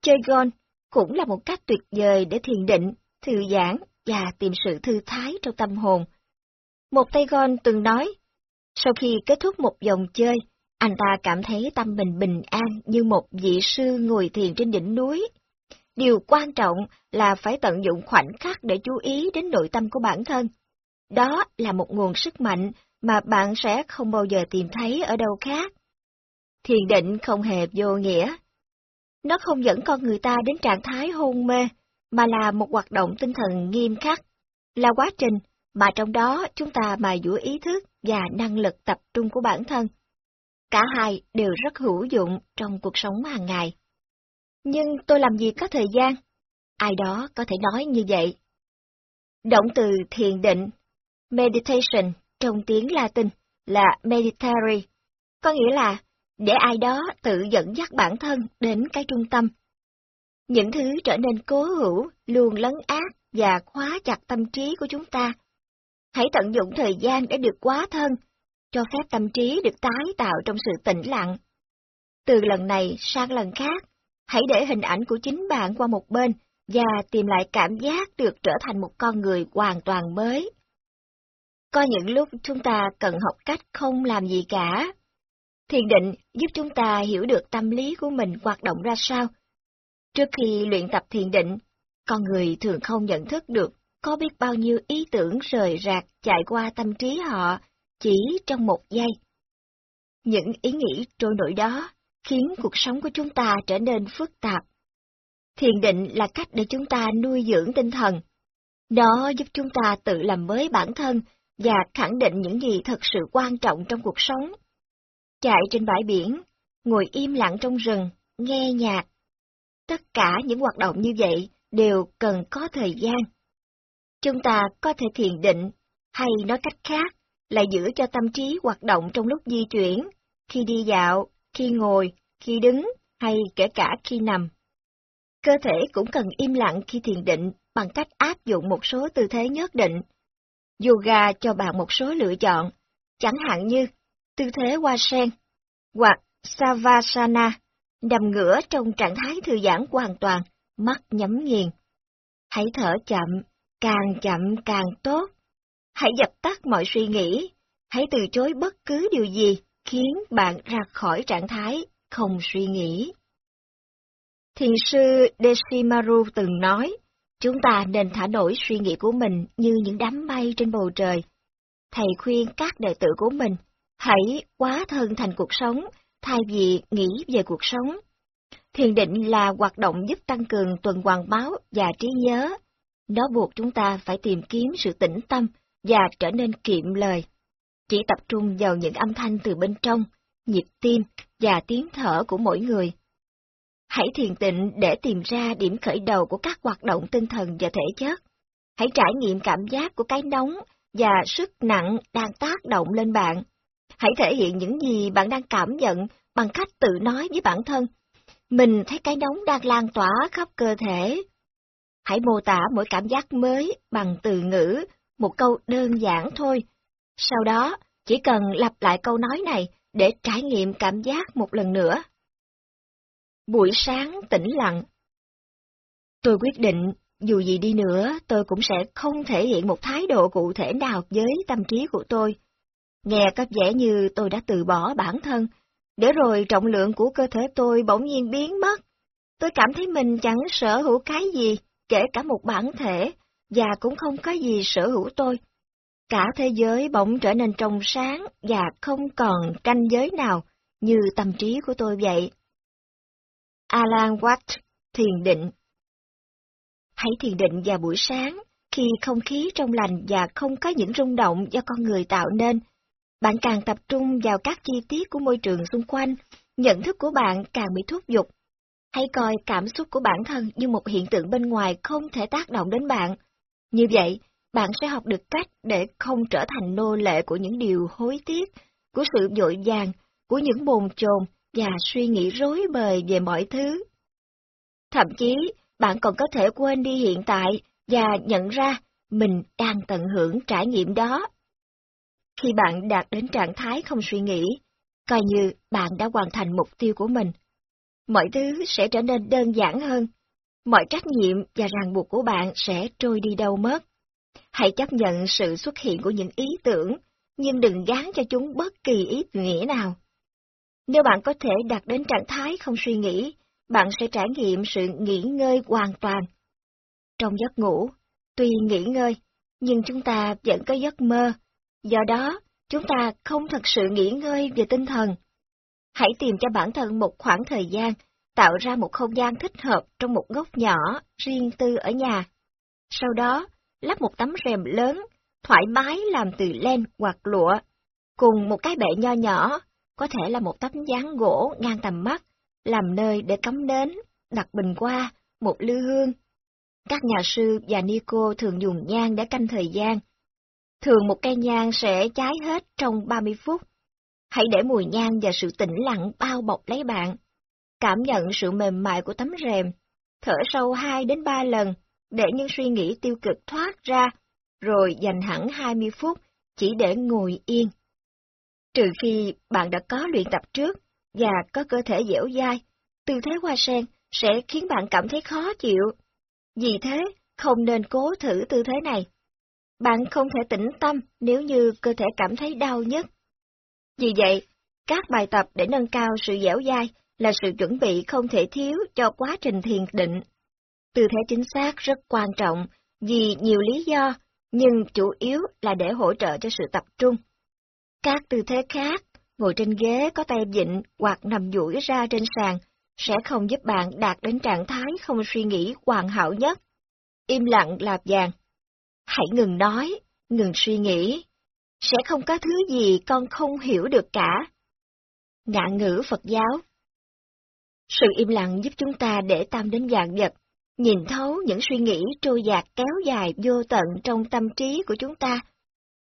Chơi golf cũng là một cách tuyệt vời để thiền định, thư giãn và tìm sự thư thái trong tâm hồn. Một tay golf từng nói, sau khi kết thúc một vòng chơi, anh ta cảm thấy tâm mình bình an như một vị sư ngồi thiền trên đỉnh núi. Điều quan trọng là phải tận dụng khoảnh khắc để chú ý đến nội tâm của bản thân. Đó là một nguồn sức mạnh mà bạn sẽ không bao giờ tìm thấy ở đâu khác. Thiền định không hề vô nghĩa. Nó không dẫn con người ta đến trạng thái hôn mê, mà là một hoạt động tinh thần nghiêm khắc, là quá trình mà trong đó chúng ta mài dũa ý thức và năng lực tập trung của bản thân. Cả hai đều rất hữu dụng trong cuộc sống hàng ngày. Nhưng tôi làm gì có thời gian? Ai đó có thể nói như vậy. Động từ thiền định, meditation trong tiếng Latin là meditare, có nghĩa là để ai đó tự dẫn dắt bản thân đến cái trung tâm. Những thứ trở nên cố hữu, luôn lấn át và khóa chặt tâm trí của chúng ta. Hãy tận dụng thời gian để được quá thân, cho phép tâm trí được tái tạo trong sự tĩnh lặng. Từ lần này sang lần khác, hãy để hình ảnh của chính bạn qua một bên và tìm lại cảm giác được trở thành một con người hoàn toàn mới. Có những lúc chúng ta cần học cách không làm gì cả. Thiền định giúp chúng ta hiểu được tâm lý của mình hoạt động ra sao. Trước khi luyện tập thiền định, con người thường không nhận thức được có biết bao nhiêu ý tưởng rời rạc chạy qua tâm trí họ chỉ trong một giây. Những ý nghĩ trôi nổi đó khiến cuộc sống của chúng ta trở nên phức tạp. Thiền định là cách để chúng ta nuôi dưỡng tinh thần. Nó giúp chúng ta tự làm mới bản thân và khẳng định những gì thật sự quan trọng trong cuộc sống. Chạy trên bãi biển, ngồi im lặng trong rừng, nghe nhạc. Tất cả những hoạt động như vậy đều cần có thời gian. Chúng ta có thể thiền định, hay nói cách khác là giữ cho tâm trí hoạt động trong lúc di chuyển, khi đi dạo, khi ngồi, khi đứng, hay kể cả khi nằm. Cơ thể cũng cần im lặng khi thiền định bằng cách áp dụng một số tư thế nhất định Yoga cho bạn một số lựa chọn, chẳng hạn như tư thế hoa sen hoặc Savasana, nằm ngửa trong trạng thái thư giãn hoàn toàn, mắt nhắm nghiền. Hãy thở chậm, càng chậm càng tốt. Hãy dập tắt mọi suy nghĩ, hãy từ chối bất cứ điều gì khiến bạn ra khỏi trạng thái không suy nghĩ. Thiền sư Deshimaru từng nói, Chúng ta nên thả nổi suy nghĩ của mình như những đám mây trên bầu trời. Thầy khuyên các đệ tử của mình, hãy quá thân thành cuộc sống, thay vì nghĩ về cuộc sống. Thiền định là hoạt động giúp tăng cường tuần hoàn máu và trí nhớ. Nó buộc chúng ta phải tìm kiếm sự tĩnh tâm và trở nên kiệm lời. Chỉ tập trung vào những âm thanh từ bên trong, nhịp tim và tiếng thở của mỗi người. Hãy thiền tịnh để tìm ra điểm khởi đầu của các hoạt động tinh thần và thể chất. Hãy trải nghiệm cảm giác của cái nóng và sức nặng đang tác động lên bạn. Hãy thể hiện những gì bạn đang cảm nhận bằng cách tự nói với bản thân. Mình thấy cái nóng đang lan tỏa khắp cơ thể. Hãy mô tả mỗi cảm giác mới bằng từ ngữ, một câu đơn giản thôi. Sau đó, chỉ cần lặp lại câu nói này để trải nghiệm cảm giác một lần nữa. Buổi sáng tĩnh lặng Tôi quyết định, dù gì đi nữa, tôi cũng sẽ không thể hiện một thái độ cụ thể nào với tâm trí của tôi. Nghe có vẻ như tôi đã từ bỏ bản thân, để rồi trọng lượng của cơ thể tôi bỗng nhiên biến mất. Tôi cảm thấy mình chẳng sở hữu cái gì, kể cả một bản thể, và cũng không có gì sở hữu tôi. Cả thế giới bỗng trở nên trong sáng và không còn tranh giới nào như tâm trí của tôi vậy. Alan Watt, Thiền định Hãy thiền định vào buổi sáng, khi không khí trong lành và không có những rung động do con người tạo nên. Bạn càng tập trung vào các chi tiết của môi trường xung quanh, nhận thức của bạn càng bị thúc giục. Hãy coi cảm xúc của bản thân như một hiện tượng bên ngoài không thể tác động đến bạn. Như vậy, bạn sẽ học được cách để không trở thành nô lệ của những điều hối tiếc, của sự vội vàng, của những bồn chồn và suy nghĩ rối bời về mọi thứ. Thậm chí, bạn còn có thể quên đi hiện tại và nhận ra mình đang tận hưởng trải nghiệm đó. Khi bạn đạt đến trạng thái không suy nghĩ, coi như bạn đã hoàn thành mục tiêu của mình. Mọi thứ sẽ trở nên đơn giản hơn, mọi trách nhiệm và ràng buộc của bạn sẽ trôi đi đâu mất. Hãy chấp nhận sự xuất hiện của những ý tưởng, nhưng đừng gán cho chúng bất kỳ ý nghĩa nào. Nếu bạn có thể đạt đến trạng thái không suy nghĩ, bạn sẽ trải nghiệm sự nghỉ ngơi hoàn toàn. Trong giấc ngủ, tuy nghỉ ngơi, nhưng chúng ta vẫn có giấc mơ, do đó chúng ta không thật sự nghỉ ngơi về tinh thần. Hãy tìm cho bản thân một khoảng thời gian, tạo ra một không gian thích hợp trong một góc nhỏ, riêng tư ở nhà. Sau đó, lắp một tấm rèm lớn, thoải mái làm từ len hoặc lụa, cùng một cái bệ nho nhỏ, có thể là một tấm dáng gỗ ngang tầm mắt, làm nơi để cắm nến, đặt bình qua, một lư hương. Các nhà sư và Nico thường dùng nhang để canh thời gian. Thường một cây nhang sẽ cháy hết trong 30 phút. Hãy để mùi nhang và sự tĩnh lặng bao bọc lấy bạn. Cảm nhận sự mềm mại của tấm rèm. Thở sâu 2 đến 3 lần để những suy nghĩ tiêu cực thoát ra, rồi dành hẳn 20 phút chỉ để ngồi yên. Trừ khi bạn đã có luyện tập trước và có cơ thể dẻo dai, tư thế hoa sen sẽ khiến bạn cảm thấy khó chịu. Vì thế, không nên cố thử tư thế này. Bạn không thể tĩnh tâm nếu như cơ thể cảm thấy đau nhất. Vì vậy, các bài tập để nâng cao sự dẻo dai là sự chuẩn bị không thể thiếu cho quá trình thiền định. Tư thế chính xác rất quan trọng vì nhiều lý do, nhưng chủ yếu là để hỗ trợ cho sự tập trung. Các tư thế khác, ngồi trên ghế có tay vịn hoặc nằm duỗi ra trên sàn, sẽ không giúp bạn đạt đến trạng thái không suy nghĩ hoàn hảo nhất. Im lặng là vàng. Hãy ngừng nói, ngừng suy nghĩ. Sẽ không có thứ gì con không hiểu được cả. Ngạn ngữ Phật giáo Sự im lặng giúp chúng ta để tâm đến dạng vật, nhìn thấu những suy nghĩ trôi dạt kéo dài vô tận trong tâm trí của chúng ta.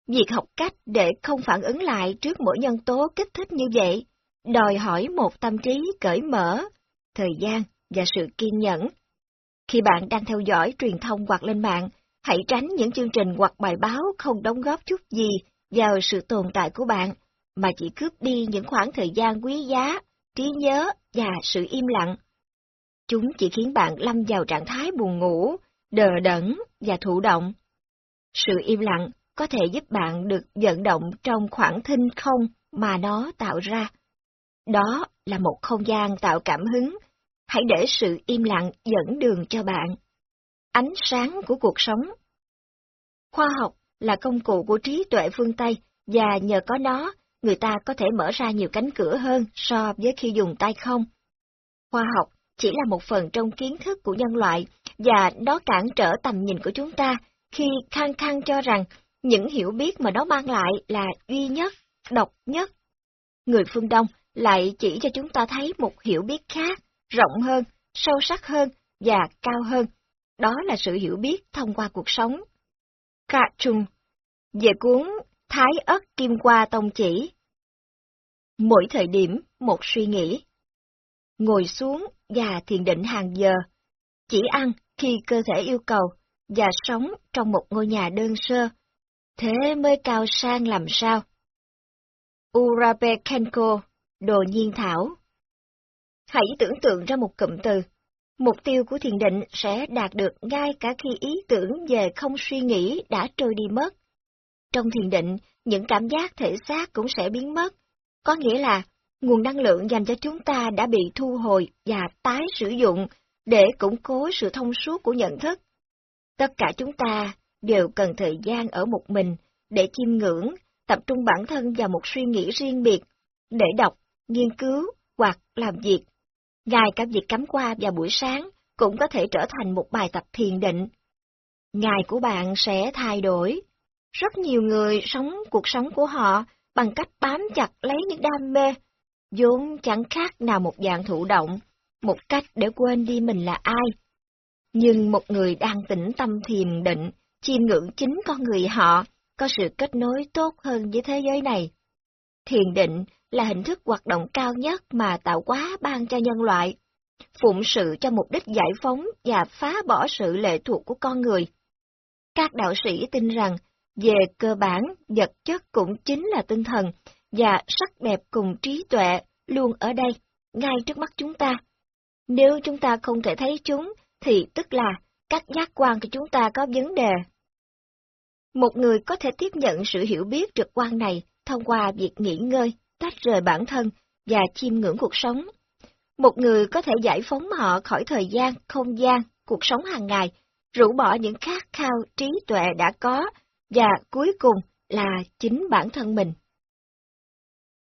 Việc học cách để không phản ứng lại trước mỗi nhân tố kích thích như vậy, đòi hỏi một tâm trí cởi mở, thời gian và sự kiên nhẫn. Khi bạn đang theo dõi truyền thông hoặc lên mạng, hãy tránh những chương trình hoặc bài báo không đóng góp chút gì vào sự tồn tại của bạn, mà chỉ cướp đi những khoảng thời gian quý giá, trí nhớ và sự im lặng. Chúng chỉ khiến bạn lâm vào trạng thái buồn ngủ, đờ đẫn và thụ động. Sự im lặng có thể giúp bạn được vận động trong khoảng thinh không mà nó tạo ra. Đó là một không gian tạo cảm hứng. Hãy để sự im lặng dẫn đường cho bạn. Ánh sáng của cuộc sống Khoa học là công cụ của trí tuệ phương Tây và nhờ có nó, người ta có thể mở ra nhiều cánh cửa hơn so với khi dùng tay không. Khoa học chỉ là một phần trong kiến thức của nhân loại và nó cản trở tầm nhìn của chúng ta khi khăng khăng cho rằng những hiểu biết mà nó mang lại là duy nhất, độc nhất. Người phương Đông lại chỉ cho chúng ta thấy một hiểu biết khác rộng hơn, sâu sắc hơn và cao hơn. Đó là sự hiểu biết thông qua cuộc sống. Ca Trung Về cuốn Thái ất kim qua tông chỉ Mỗi thời điểm, một suy nghĩ. Ngồi xuống và thiền định hàng giờ. Chỉ ăn khi cơ thể yêu cầu và sống trong một ngôi nhà đơn sơ. Thế mới cao sang làm sao? Urabekenko, Đồ Nhiên Thảo Hãy tưởng tượng ra một cụm từ. Mục tiêu của thiền định sẽ đạt được ngay cả khi ý tưởng về không suy nghĩ đã trôi đi mất. Trong thiền định, những cảm giác thể xác cũng sẽ biến mất. Có nghĩa là, nguồn năng lượng dành cho chúng ta đã bị thu hồi và tái sử dụng để củng cố sự thông suốt của nhận thức. Tất cả chúng ta đều cần thời gian ở một mình để chiêm ngưỡng, tập trung bản thân vào một suy nghĩ riêng biệt, để đọc, nghiên cứu hoặc làm việc. Ngay cả việc cắm qua vào buổi sáng cũng có thể trở thành một bài tập thiền định. Ngày của bạn sẽ thay đổi. Rất nhiều người sống cuộc sống của họ bằng cách bám chặt lấy những đam mê, vốn chẳng khác nào một dạng thụ động, một cách để quên đi mình là ai. Nhưng một người đang tĩnh tâm thiền định, chiêm ngưỡng chính con người họ, có sự kết nối tốt hơn với thế giới này. Thiền định là hình thức hoạt động cao nhất mà tạo hóa ban cho nhân loại, phụng sự cho mục đích giải phóng và phá bỏ sự lệ thuộc của con người. Các đạo sĩ tin rằng, về cơ bản, vật chất cũng chính là tinh thần, và sắc đẹp cùng trí tuệ luôn ở đây, ngay trước mắt chúng ta. Nếu chúng ta không thể thấy chúng, thì tức là các giác quan của chúng ta có vấn đề. Một người có thể tiếp nhận sự hiểu biết trực quan này thông qua việc nghỉ ngơi, tách rời bản thân và chiêm ngưỡng cuộc sống. Một người có thể giải phóng họ khỏi thời gian, không gian, cuộc sống hàng ngày, rũ bỏ những khát khao trí tuệ đã có, và cuối cùng là chính bản thân mình.